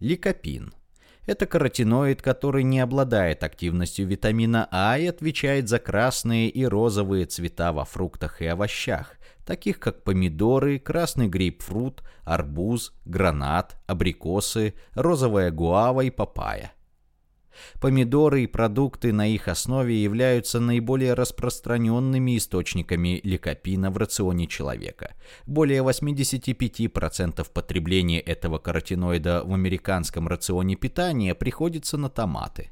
Ликопин – это каротиноид, который не обладает активностью витамина А и отвечает за красные и розовые цвета во фруктах и овощах, таких как помидоры, красный грейпфрут, арбуз, гранат, абрикосы, розовая гуава и папайя. Помидоры и продукты на их основе являются наиболее распространенными источниками ликопина в рационе человека. Более 85% потребления этого каротиноида в американском рационе питания приходится на томаты.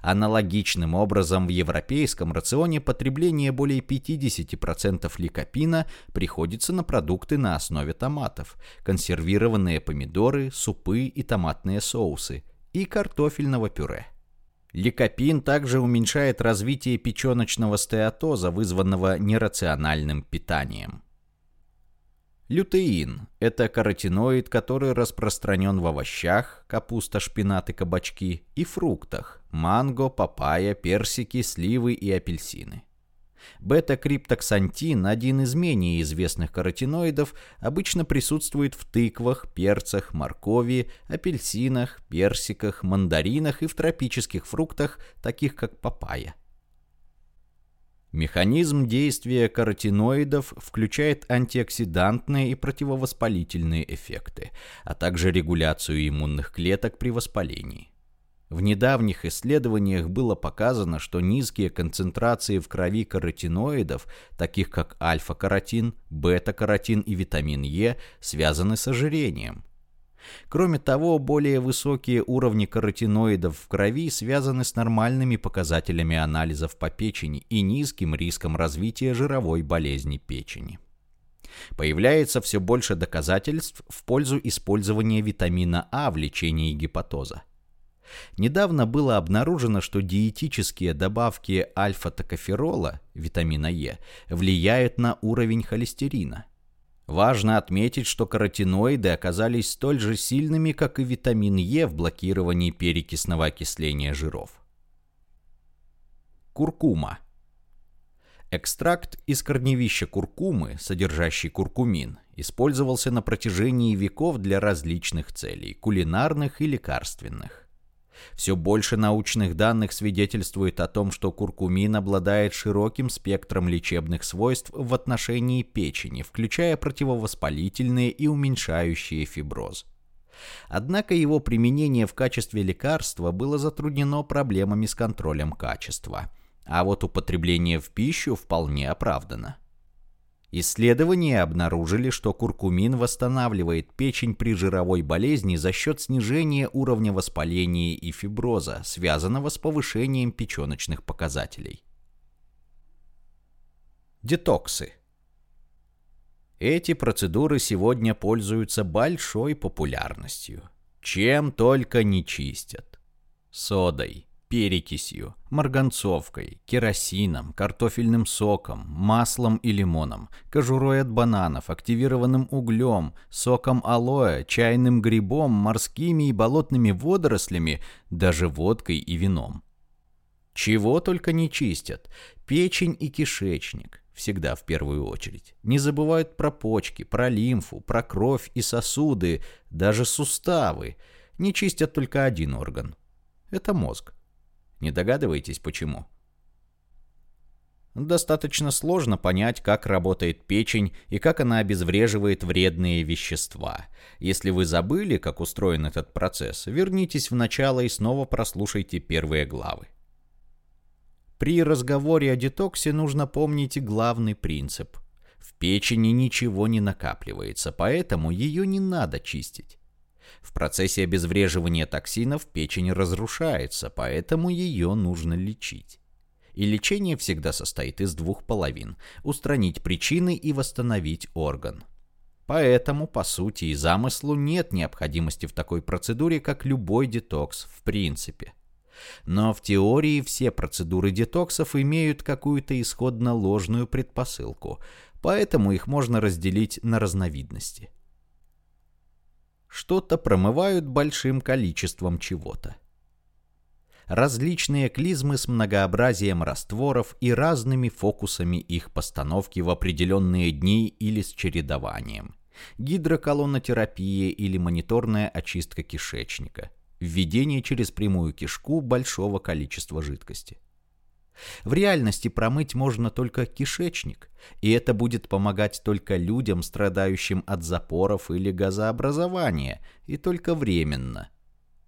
Аналогичным образом в европейском рационе потребление более 50% ликопина приходится на продукты на основе томатов, консервированные помидоры, супы и томатные соусы, и картофельного пюре. Ликопин также уменьшает развитие печеночного стеатоза, вызванного нерациональным питанием. Лютеин – это каротиноид, который распространен в овощах, капуста, шпинат и кабачки, и фруктах – манго, папайя, персики, сливы и апельсины. Бета-криптоксантин, один из менее известных каротиноидов, обычно присутствует в тыквах, перцах, моркови, апельсинах, персиках, мандаринах и в тропических фруктах, таких как папайя. Механизм действия каротиноидов включает антиоксидантные и противовоспалительные эффекты, а также регуляцию иммунных клеток при воспалении. В недавних исследованиях было показано, что низкие концентрации в крови каротиноидов, таких как альфа-каротин, бета-каротин и витамин Е, связаны с ожирением. Кроме того, более высокие уровни каротиноидов в крови связаны с нормальными показателями анализов по печени и низким риском развития жировой болезни печени. Появляется все больше доказательств в пользу использования витамина А в лечении гепатоза. Недавно было обнаружено, что диетические добавки альфа-токоферола, витамина Е, влияют на уровень холестерина. Важно отметить, что каротиноиды оказались столь же сильными, как и витамин Е в блокировании перекисного окисления жиров. Куркума. Экстракт из корневища куркумы, содержащий куркумин, использовался на протяжении веков для различных целей – кулинарных и лекарственных. Все больше научных данных свидетельствует о том, что куркумин обладает широким спектром лечебных свойств в отношении печени, включая противовоспалительные и уменьшающие фиброз. Однако его применение в качестве лекарства было затруднено проблемами с контролем качества, а вот употребление в пищу вполне оправдано. Исследования обнаружили, что куркумин восстанавливает печень при жировой болезни за счет снижения уровня воспаления и фиброза, связанного с повышением печеночных показателей. Детоксы. Эти процедуры сегодня пользуются большой популярностью. Чем только не чистят. Содой, перекисью, марганцовкой, керосином, картофельным соком, маслом и лимоном, кожурой от бананов, активированным углем, соком алоэ, чайным грибом, морскими и болотными водорослями, даже водкой и вином. Чего только не чистят. Печень и кишечник. Всегда в первую очередь. Не забывают про почки, про лимфу, про кровь и сосуды, даже суставы. Не чистят только один орган. Это мозг. Не догадываетесь, почему? Достаточно сложно понять, как работает печень и как она обезвреживает вредные вещества. Если вы забыли, как устроен этот процесс, вернитесь в начало и снова прослушайте первые главы. При разговоре о детоксе нужно помнить главный принцип. В печени ничего не накапливается, поэтому ее не надо чистить. В процессе обезвреживания токсинов печень разрушается, поэтому ее нужно лечить. И лечение всегда состоит из двух половин – устранить причины и восстановить орган. Поэтому, по сути и замыслу, нет необходимости в такой процедуре, как любой детокс в принципе. Но в теории все процедуры детоксов имеют какую-то исходно ложную предпосылку, поэтому их можно разделить на разновидности – что-то промывают большим количеством чего-то. Различные клизмы с многообразием растворов и разными фокусами их постановки в определенные дни или с чередованием. Гидроколонотерапия или мониторная очистка кишечника. Введение через прямую кишку большого количества жидкости. В реальности промыть можно только кишечник, и это будет помогать только людям, страдающим от запоров или газообразования, и только временно.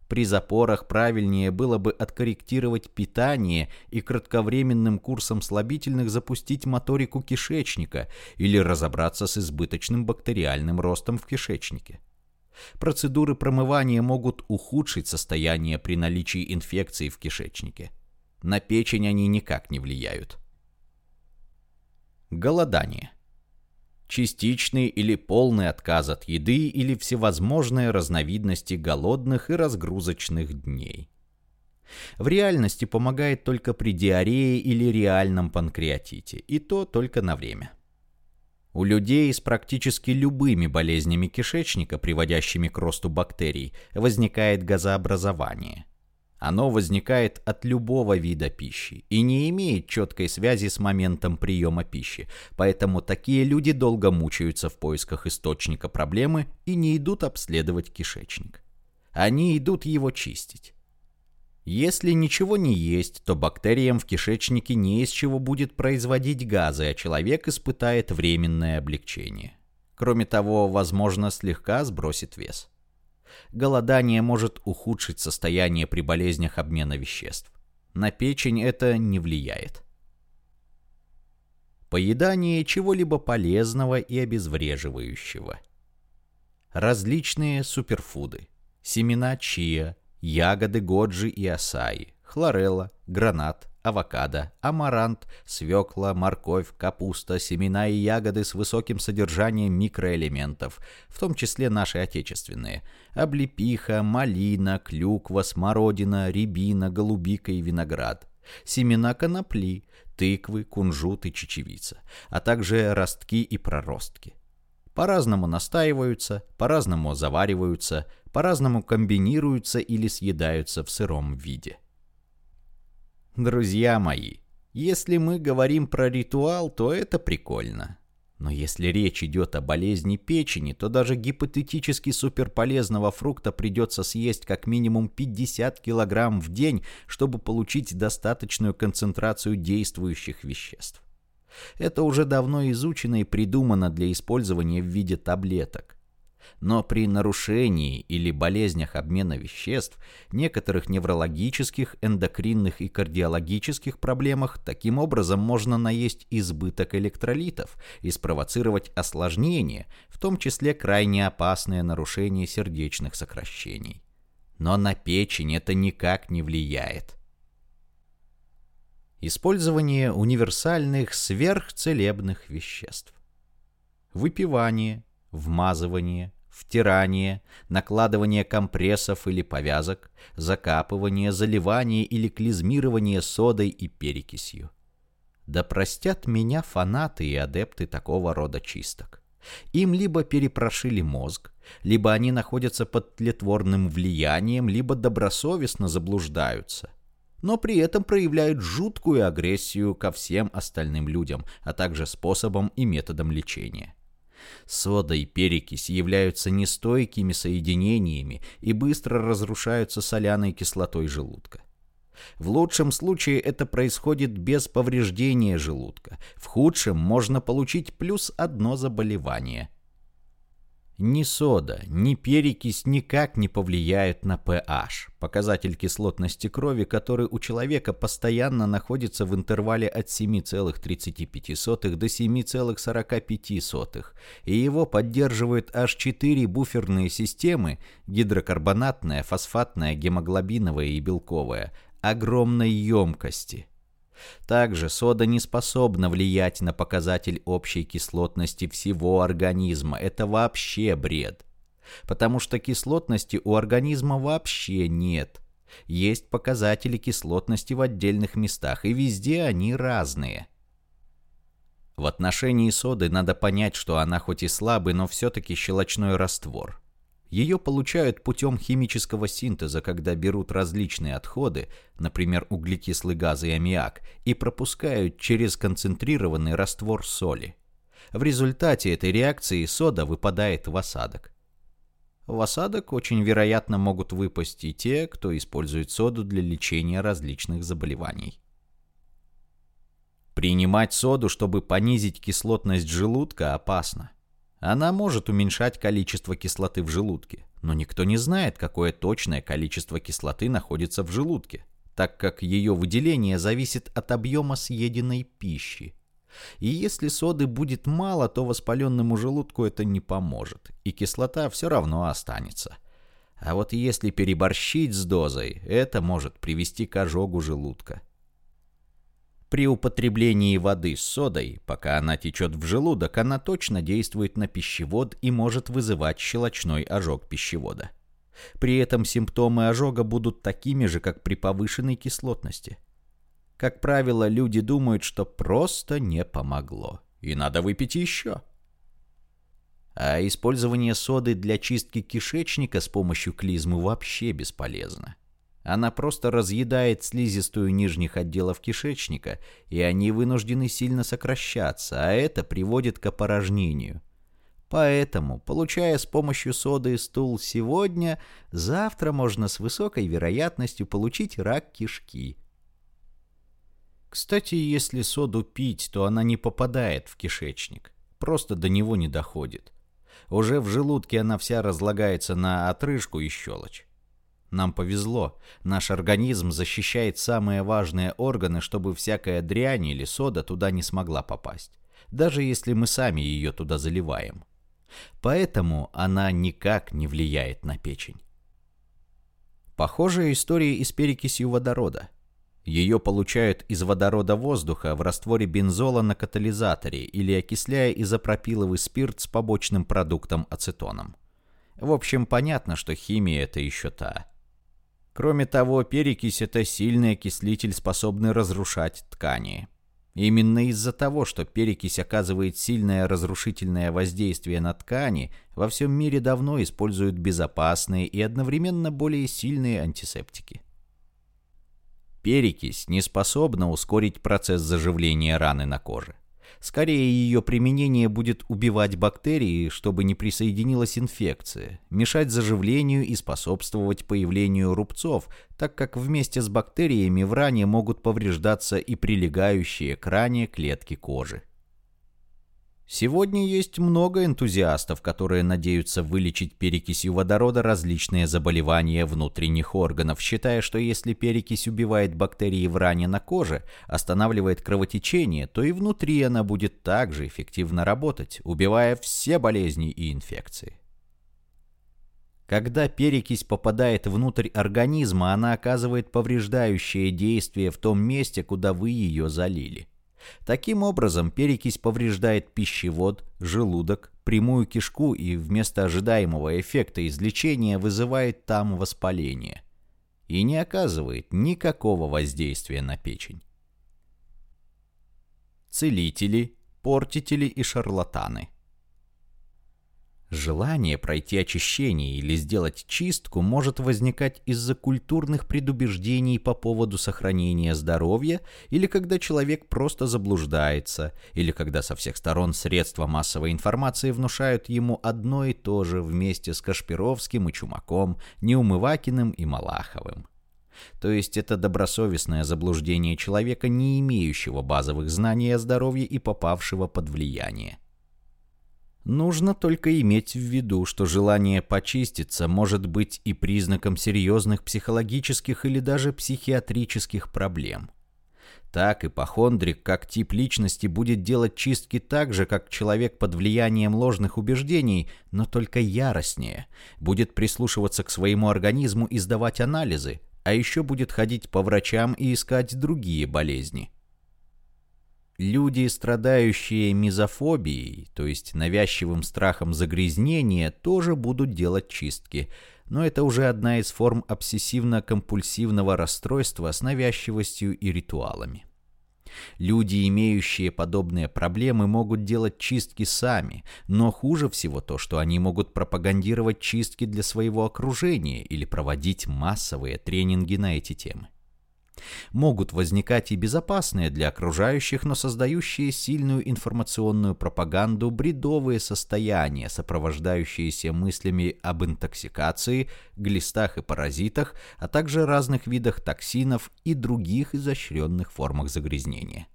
При запорах правильнее было бы откорректировать питание и кратковременным курсом слабительных запустить моторику кишечника или разобраться с избыточным бактериальным ростом в кишечнике. Процедуры промывания могут ухудшить состояние при наличии инфекции в кишечнике. На печень они никак не влияют. Голодание. Частичный или полный отказ от еды или всевозможные разновидности голодных и разгрузочных дней. В реальности помогает только при диарее или реальном панкреатите, и то только на время. У людей с практически любыми болезнями кишечника, приводящими к росту бактерий, возникает газообразование – оно возникает от любого вида пищи и не имеет четкой связи с моментом приема пищи, поэтому такие люди долго мучаются в поисках источника проблемы и не идут обследовать кишечник. Они идут его чистить. Если ничего не есть, то бактериям в кишечнике не из чего будет производить газы, а человек испытает временное облегчение. Кроме того, возможно, слегка сбросит вес голодание может ухудшить состояние при болезнях обмена веществ. На печень это не влияет. Поедание чего-либо полезного и обезвреживающего. Различные суперфуды. Семена чиа, ягоды годжи и асаи, хлорелла, гранат, авокадо, амарант, свекла, морковь, капуста, семена и ягоды с высоким содержанием микроэлементов, в том числе наши отечественные, облепиха, малина, клюква, смородина, рябина, голубика и виноград, семена конопли, тыквы, кунжут и чечевица, а также ростки и проростки. По-разному настаиваются, по-разному завариваются, по-разному комбинируются или съедаются в сыром виде. Друзья мои, если мы говорим про ритуал, то это прикольно. Но если речь идет о болезни печени, то даже гипотетически суперполезного фрукта придется съесть как минимум 50 килограмм в день, чтобы получить достаточную концентрацию действующих веществ. Это уже давно изучено и придумано для использования в виде таблеток. Но при нарушении или болезнях обмена веществ, некоторых неврологических, эндокринных и кардиологических проблемах таким образом можно наесть избыток электролитов и спровоцировать осложнения, в том числе крайне опасное нарушение сердечных сокращений. Но на печень это никак не влияет. Использование универсальных сверхцелебных веществ. Выпивание, вмазывание, втирание, накладывание компрессов или повязок, закапывание, заливание или клизмирование содой и перекисью. Да простят меня фанаты и адепты такого рода чисток. Им либо перепрошили мозг, либо они находятся под тлетворным влиянием, либо добросовестно заблуждаются – но при этом проявляют жуткую агрессию ко всем остальным людям, а также способам и методам лечения. Сода и перекись являются нестойкими соединениями и быстро разрушаются соляной кислотой желудка. В лучшем случае это происходит без повреждения желудка. В худшем можно получить плюс одно заболевание. Ни сода, ни перекись никак не повлияют на pH, показатель кислотности крови, который у человека постоянно находится в интервале от 7,35 до 7,45, и его поддерживают аж 4 буферные системы – гидрокарбонатная, фосфатная, гемоглобиновая и белковая – огромной емкости – также сода не способна влиять на показатель общей кислотности всего организма. Это вообще бред. Потому что кислотности у организма вообще нет. Есть показатели кислотности в отдельных местах, и везде они разные. В отношении соды надо понять, что она хоть и слабый, но все-таки щелочной раствор. Ее получают путем химического синтеза, когда берут различные отходы, например, углекислый газ и аммиак, и пропускают через концентрированный раствор соли. В результате этой реакции сода выпадает в осадок. В осадок очень вероятно могут выпасть и те, кто использует соду для лечения различных заболеваний. Принимать соду, чтобы понизить кислотность желудка, опасно. Она может уменьшать количество кислоты в желудке, но никто не знает, какое точное количество кислоты находится в желудке, так как ее выделение зависит от объема съеденной пищи. И если соды будет мало, то воспаленному желудку это не поможет, и кислота все равно останется. А вот если переборщить с дозой, это может привести к ожогу желудка. При употреблении воды с содой, пока она течет в желудок, она точно действует на пищевод и может вызывать щелочной ожог пищевода. При этом симптомы ожога будут такими же, как при повышенной кислотности. Как правило, люди думают, что просто не помогло, и надо выпить еще. А использование соды для чистки кишечника с помощью клизмы вообще бесполезно. Она просто разъедает слизистую нижних отделов кишечника, и они вынуждены сильно сокращаться, а это приводит к опорожнению. Поэтому, получая с помощью соды стул сегодня, завтра можно с высокой вероятностью получить рак кишки. Кстати, если соду пить, то она не попадает в кишечник, просто до него не доходит. Уже в желудке она вся разлагается на отрыжку и щелочь. Нам повезло. Наш организм защищает самые важные органы, чтобы всякая дрянь или сода туда не смогла попасть. Даже если мы сами ее туда заливаем. Поэтому она никак не влияет на печень. Похожая история и с перекисью водорода. Ее получают из водорода воздуха в растворе бензола на катализаторе или окисляя изопропиловый спирт с побочным продуктом ацетоном. В общем, понятно, что химия это еще та. Кроме того, перекись – это сильный окислитель, способный разрушать ткани. Именно из-за того, что перекись оказывает сильное разрушительное воздействие на ткани, во всем мире давно используют безопасные и одновременно более сильные антисептики. Перекись не способна ускорить процесс заживления раны на коже. Скорее, ее применение будет убивать бактерии, чтобы не присоединилась инфекция, мешать заживлению и способствовать появлению рубцов, так как вместе с бактериями в ране могут повреждаться и прилегающие к ране клетки кожи. Сегодня есть много энтузиастов, которые надеются вылечить перекисью водорода различные заболевания внутренних органов, считая, что если перекись убивает бактерии в ране на коже, останавливает кровотечение, то и внутри она будет также эффективно работать, убивая все болезни и инфекции. Когда перекись попадает внутрь организма, она оказывает повреждающее действие в том месте, куда вы ее залили. Таким образом, перекись повреждает пищевод, желудок, прямую кишку и вместо ожидаемого эффекта излечения вызывает там воспаление. И не оказывает никакого воздействия на печень. Целители, портители и шарлатаны – Желание пройти очищение или сделать чистку может возникать из-за культурных предубеждений по поводу сохранения здоровья, или когда человек просто заблуждается, или когда со всех сторон средства массовой информации внушают ему одно и то же вместе с Кашпировским и Чумаком, Неумывакиным и Малаховым. То есть это добросовестное заблуждение человека, не имеющего базовых знаний о здоровье и попавшего под влияние. Нужно только иметь в виду, что желание почиститься может быть и признаком серьезных психологических или даже психиатрических проблем. Так ипохондрик, как тип личности, будет делать чистки так же, как человек под влиянием ложных убеждений, но только яростнее, будет прислушиваться к своему организму и сдавать анализы, а еще будет ходить по врачам и искать другие болезни. Люди, страдающие мизофобией, то есть навязчивым страхом загрязнения, тоже будут делать чистки, но это уже одна из форм обсессивно-компульсивного расстройства с навязчивостью и ритуалами. Люди, имеющие подобные проблемы, могут делать чистки сами, но хуже всего то, что они могут пропагандировать чистки для своего окружения или проводить массовые тренинги на эти темы. Могут возникать и безопасные для окружающих, но создающие сильную информационную пропаганду бредовые состояния, сопровождающиеся мыслями об интоксикации, глистах и паразитах, а также разных видах токсинов и других изощренных формах загрязнения.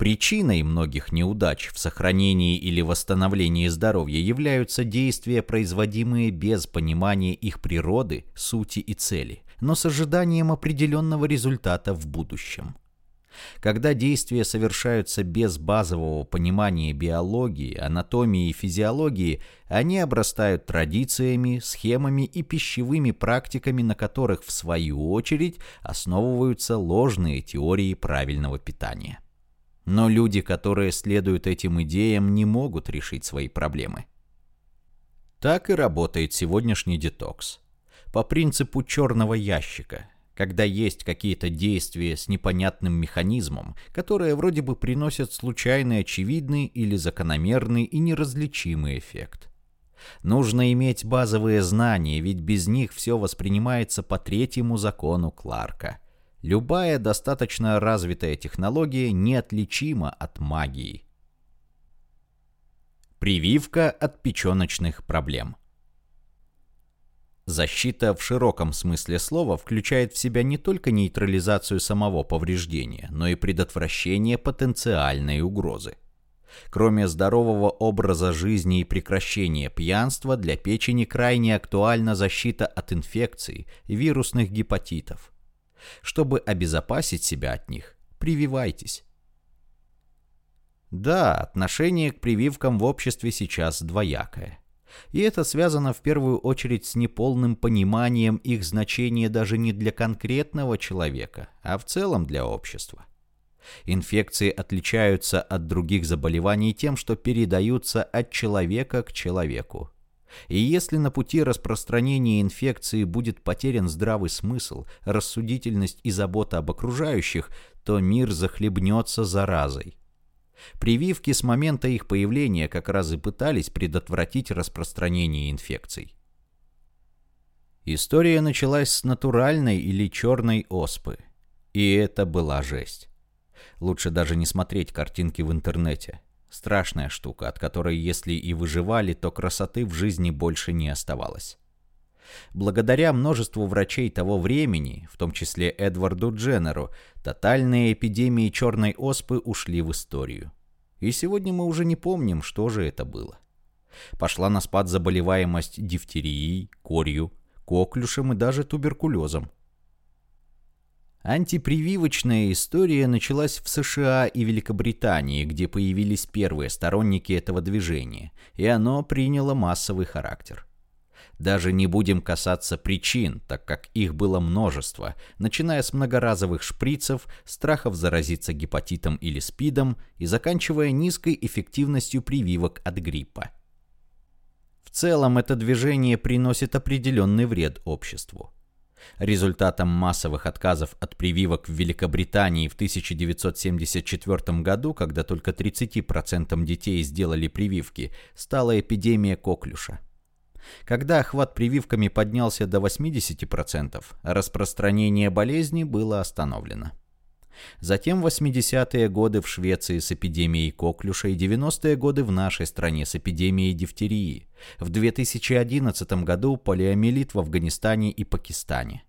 Причиной многих неудач в сохранении или восстановлении здоровья являются действия, производимые без понимания их природы, сути и цели, но с ожиданием определенного результата в будущем. Когда действия совершаются без базового понимания биологии, анатомии и физиологии, они обрастают традициями, схемами и пищевыми практиками, на которых, в свою очередь, основываются ложные теории правильного питания. Но люди, которые следуют этим идеям, не могут решить свои проблемы. Так и работает сегодняшний детокс. По принципу черного ящика, когда есть какие-то действия с непонятным механизмом, которые вроде бы приносят случайный, очевидный или закономерный и неразличимый эффект. Нужно иметь базовые знания, ведь без них все воспринимается по третьему закону Кларка – Любая достаточно развитая технология неотличима от магии. Прививка от печеночных проблем. Защита в широком смысле слова включает в себя не только нейтрализацию самого повреждения, но и предотвращение потенциальной угрозы. Кроме здорового образа жизни и прекращения пьянства, для печени крайне актуальна защита от инфекций, вирусных гепатитов, чтобы обезопасить себя от них, прививайтесь. Да, отношение к прививкам в обществе сейчас двоякое. И это связано в первую очередь с неполным пониманием их значения даже не для конкретного человека, а в целом для общества. Инфекции отличаются от других заболеваний тем, что передаются от человека к человеку. И если на пути распространения инфекции будет потерян здравый смысл, рассудительность и забота об окружающих, то мир захлебнется заразой. Прививки с момента их появления как раз и пытались предотвратить распространение инфекций. История началась с натуральной или черной оспы. И это была жесть. Лучше даже не смотреть картинки в интернете. Страшная штука, от которой, если и выживали, то красоты в жизни больше не оставалось. Благодаря множеству врачей того времени, в том числе Эдварду Дженнеру, тотальные эпидемии черной оспы ушли в историю. И сегодня мы уже не помним, что же это было. Пошла на спад заболеваемость дифтерией, корью, коклюшем и даже туберкулезом. Антипрививочная история началась в США и Великобритании, где появились первые сторонники этого движения, и оно приняло массовый характер. Даже не будем касаться причин, так как их было множество, начиная с многоразовых шприцев, страхов заразиться гепатитом или СПИДом и заканчивая низкой эффективностью прививок от гриппа. В целом это движение приносит определенный вред обществу. Результатом массовых отказов от прививок в Великобритании в 1974 году, когда только 30% детей сделали прививки, стала эпидемия коклюша. Когда охват прививками поднялся до 80%, распространение болезни было остановлено. Затем 80-е годы в Швеции с эпидемией коклюша и 90-е годы в нашей стране с эпидемией дифтерии. В 2011 году полиомиелит в Афганистане и Пакистане.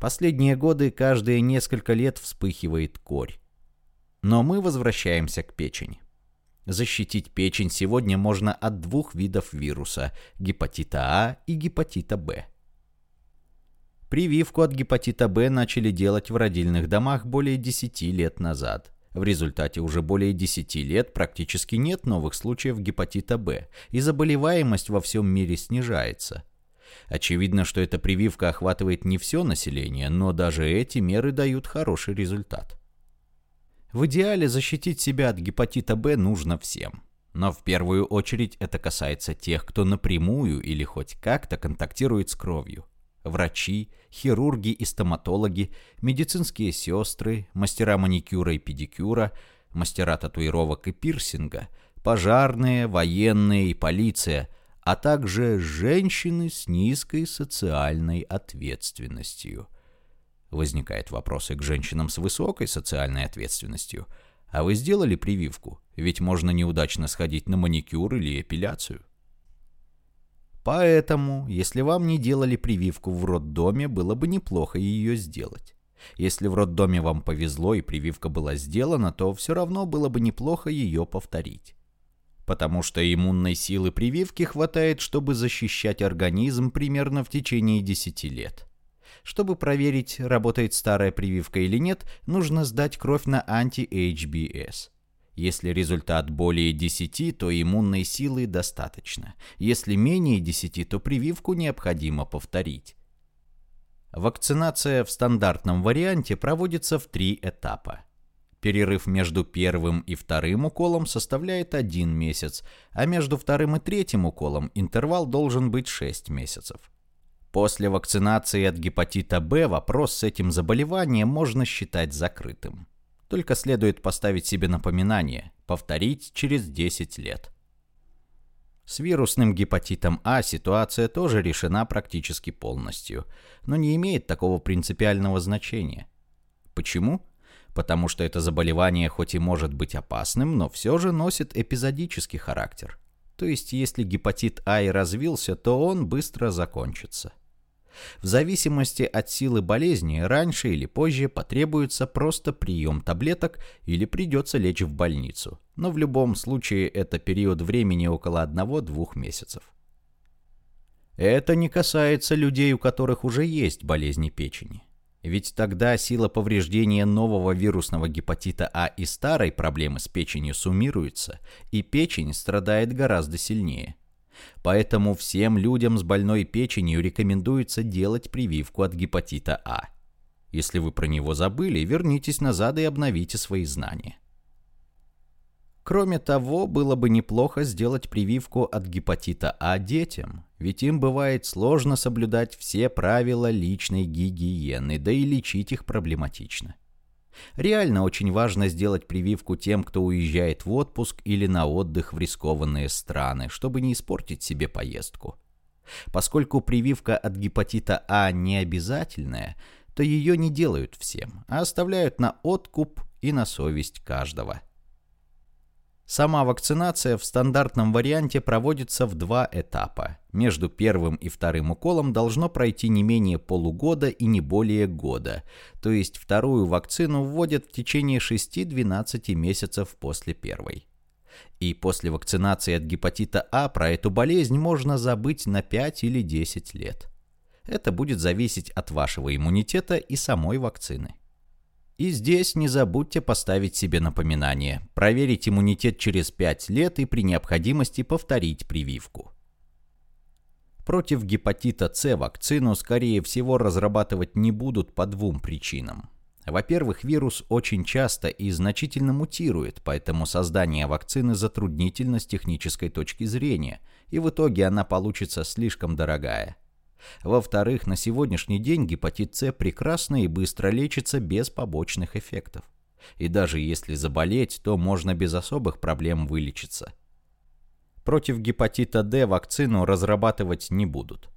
Последние годы каждые несколько лет вспыхивает корь. Но мы возвращаемся к печени. Защитить печень сегодня можно от двух видов вируса – гепатита А и гепатита Б. Прививку от гепатита Б начали делать в родильных домах более 10 лет назад. В результате уже более 10 лет практически нет новых случаев гепатита Б, и заболеваемость во всем мире снижается. Очевидно, что эта прививка охватывает не все население, но даже эти меры дают хороший результат. В идеале защитить себя от гепатита Б нужно всем. Но в первую очередь это касается тех, кто напрямую или хоть как-то контактирует с кровью врачи, хирурги и стоматологи, медицинские сестры, мастера маникюра и педикюра, мастера татуировок и пирсинга, пожарные, военные и полиция, а также женщины с низкой социальной ответственностью. Возникает вопрос и к женщинам с высокой социальной ответственностью. А вы сделали прививку? Ведь можно неудачно сходить на маникюр или эпиляцию. Поэтому, если вам не делали прививку в роддоме, было бы неплохо ее сделать. Если в роддоме вам повезло и прививка была сделана, то все равно было бы неплохо ее повторить. Потому что иммунной силы прививки хватает, чтобы защищать организм примерно в течение 10 лет. Чтобы проверить, работает старая прививка или нет, нужно сдать кровь на анти-HBS – если результат более 10, то иммунной силы достаточно. Если менее 10, то прививку необходимо повторить. Вакцинация в стандартном варианте проводится в три этапа. Перерыв между первым и вторым уколом составляет один месяц, а между вторым и третьим уколом интервал должен быть 6 месяцев. После вакцинации от гепатита Б вопрос с этим заболеванием можно считать закрытым. Только следует поставить себе напоминание, повторить через 10 лет. С вирусным гепатитом А ситуация тоже решена практически полностью, но не имеет такого принципиального значения. Почему? Потому что это заболевание хоть и может быть опасным, но все же носит эпизодический характер. То есть если гепатит А и развился, то он быстро закончится. В зависимости от силы болезни, раньше или позже потребуется просто прием таблеток или придется лечь в больницу. Но в любом случае это период времени около 1-2 месяцев. Это не касается людей, у которых уже есть болезни печени. Ведь тогда сила повреждения нового вирусного гепатита А и старой проблемы с печенью суммируется, и печень страдает гораздо сильнее. Поэтому всем людям с больной печенью рекомендуется делать прививку от гепатита А. Если вы про него забыли, вернитесь назад и обновите свои знания. Кроме того, было бы неплохо сделать прививку от гепатита А детям, ведь им бывает сложно соблюдать все правила личной гигиены, да и лечить их проблематично. Реально очень важно сделать прививку тем, кто уезжает в отпуск или на отдых в рискованные страны, чтобы не испортить себе поездку. Поскольку прививка от гепатита А не обязательная, то ее не делают всем, а оставляют на откуп и на совесть каждого. Сама вакцинация в стандартном варианте проводится в два этапа. Между первым и вторым уколом должно пройти не менее полугода и не более года, то есть вторую вакцину вводят в течение 6-12 месяцев после первой. И после вакцинации от гепатита А про эту болезнь можно забыть на 5 или 10 лет. Это будет зависеть от вашего иммунитета и самой вакцины. И здесь не забудьте поставить себе напоминание, проверить иммунитет через 5 лет и при необходимости повторить прививку. Против гепатита С вакцину, скорее всего, разрабатывать не будут по двум причинам. Во-первых, вирус очень часто и значительно мутирует, поэтому создание вакцины затруднительно с технической точки зрения, и в итоге она получится слишком дорогая. Во-вторых, на сегодняшний день гепатит С прекрасно и быстро лечится без побочных эффектов. И даже если заболеть, то можно без особых проблем вылечиться. Против гепатита D вакцину разрабатывать не будут.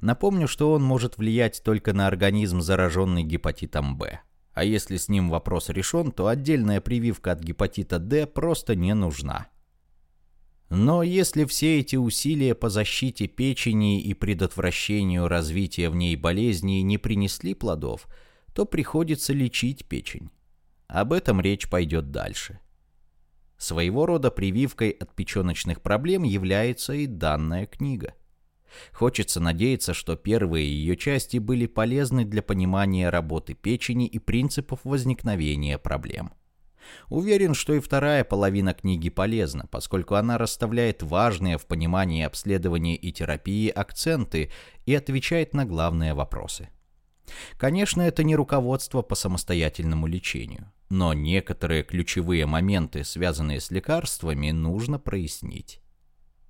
Напомню, что он может влиять только на организм, зараженный гепатитом B. А если с ним вопрос решен, то отдельная прививка от гепатита D просто не нужна. Но если все эти усилия по защите печени и предотвращению развития в ней болезней не принесли плодов, то приходится лечить печень. Об этом речь пойдет дальше. Своего рода прививкой от печеночных проблем является и данная книга. Хочется надеяться, что первые ее части были полезны для понимания работы печени и принципов возникновения проблем. Уверен, что и вторая половина книги полезна, поскольку она расставляет важные в понимании обследования и терапии акценты и отвечает на главные вопросы. Конечно, это не руководство по самостоятельному лечению, но некоторые ключевые моменты, связанные с лекарствами, нужно прояснить.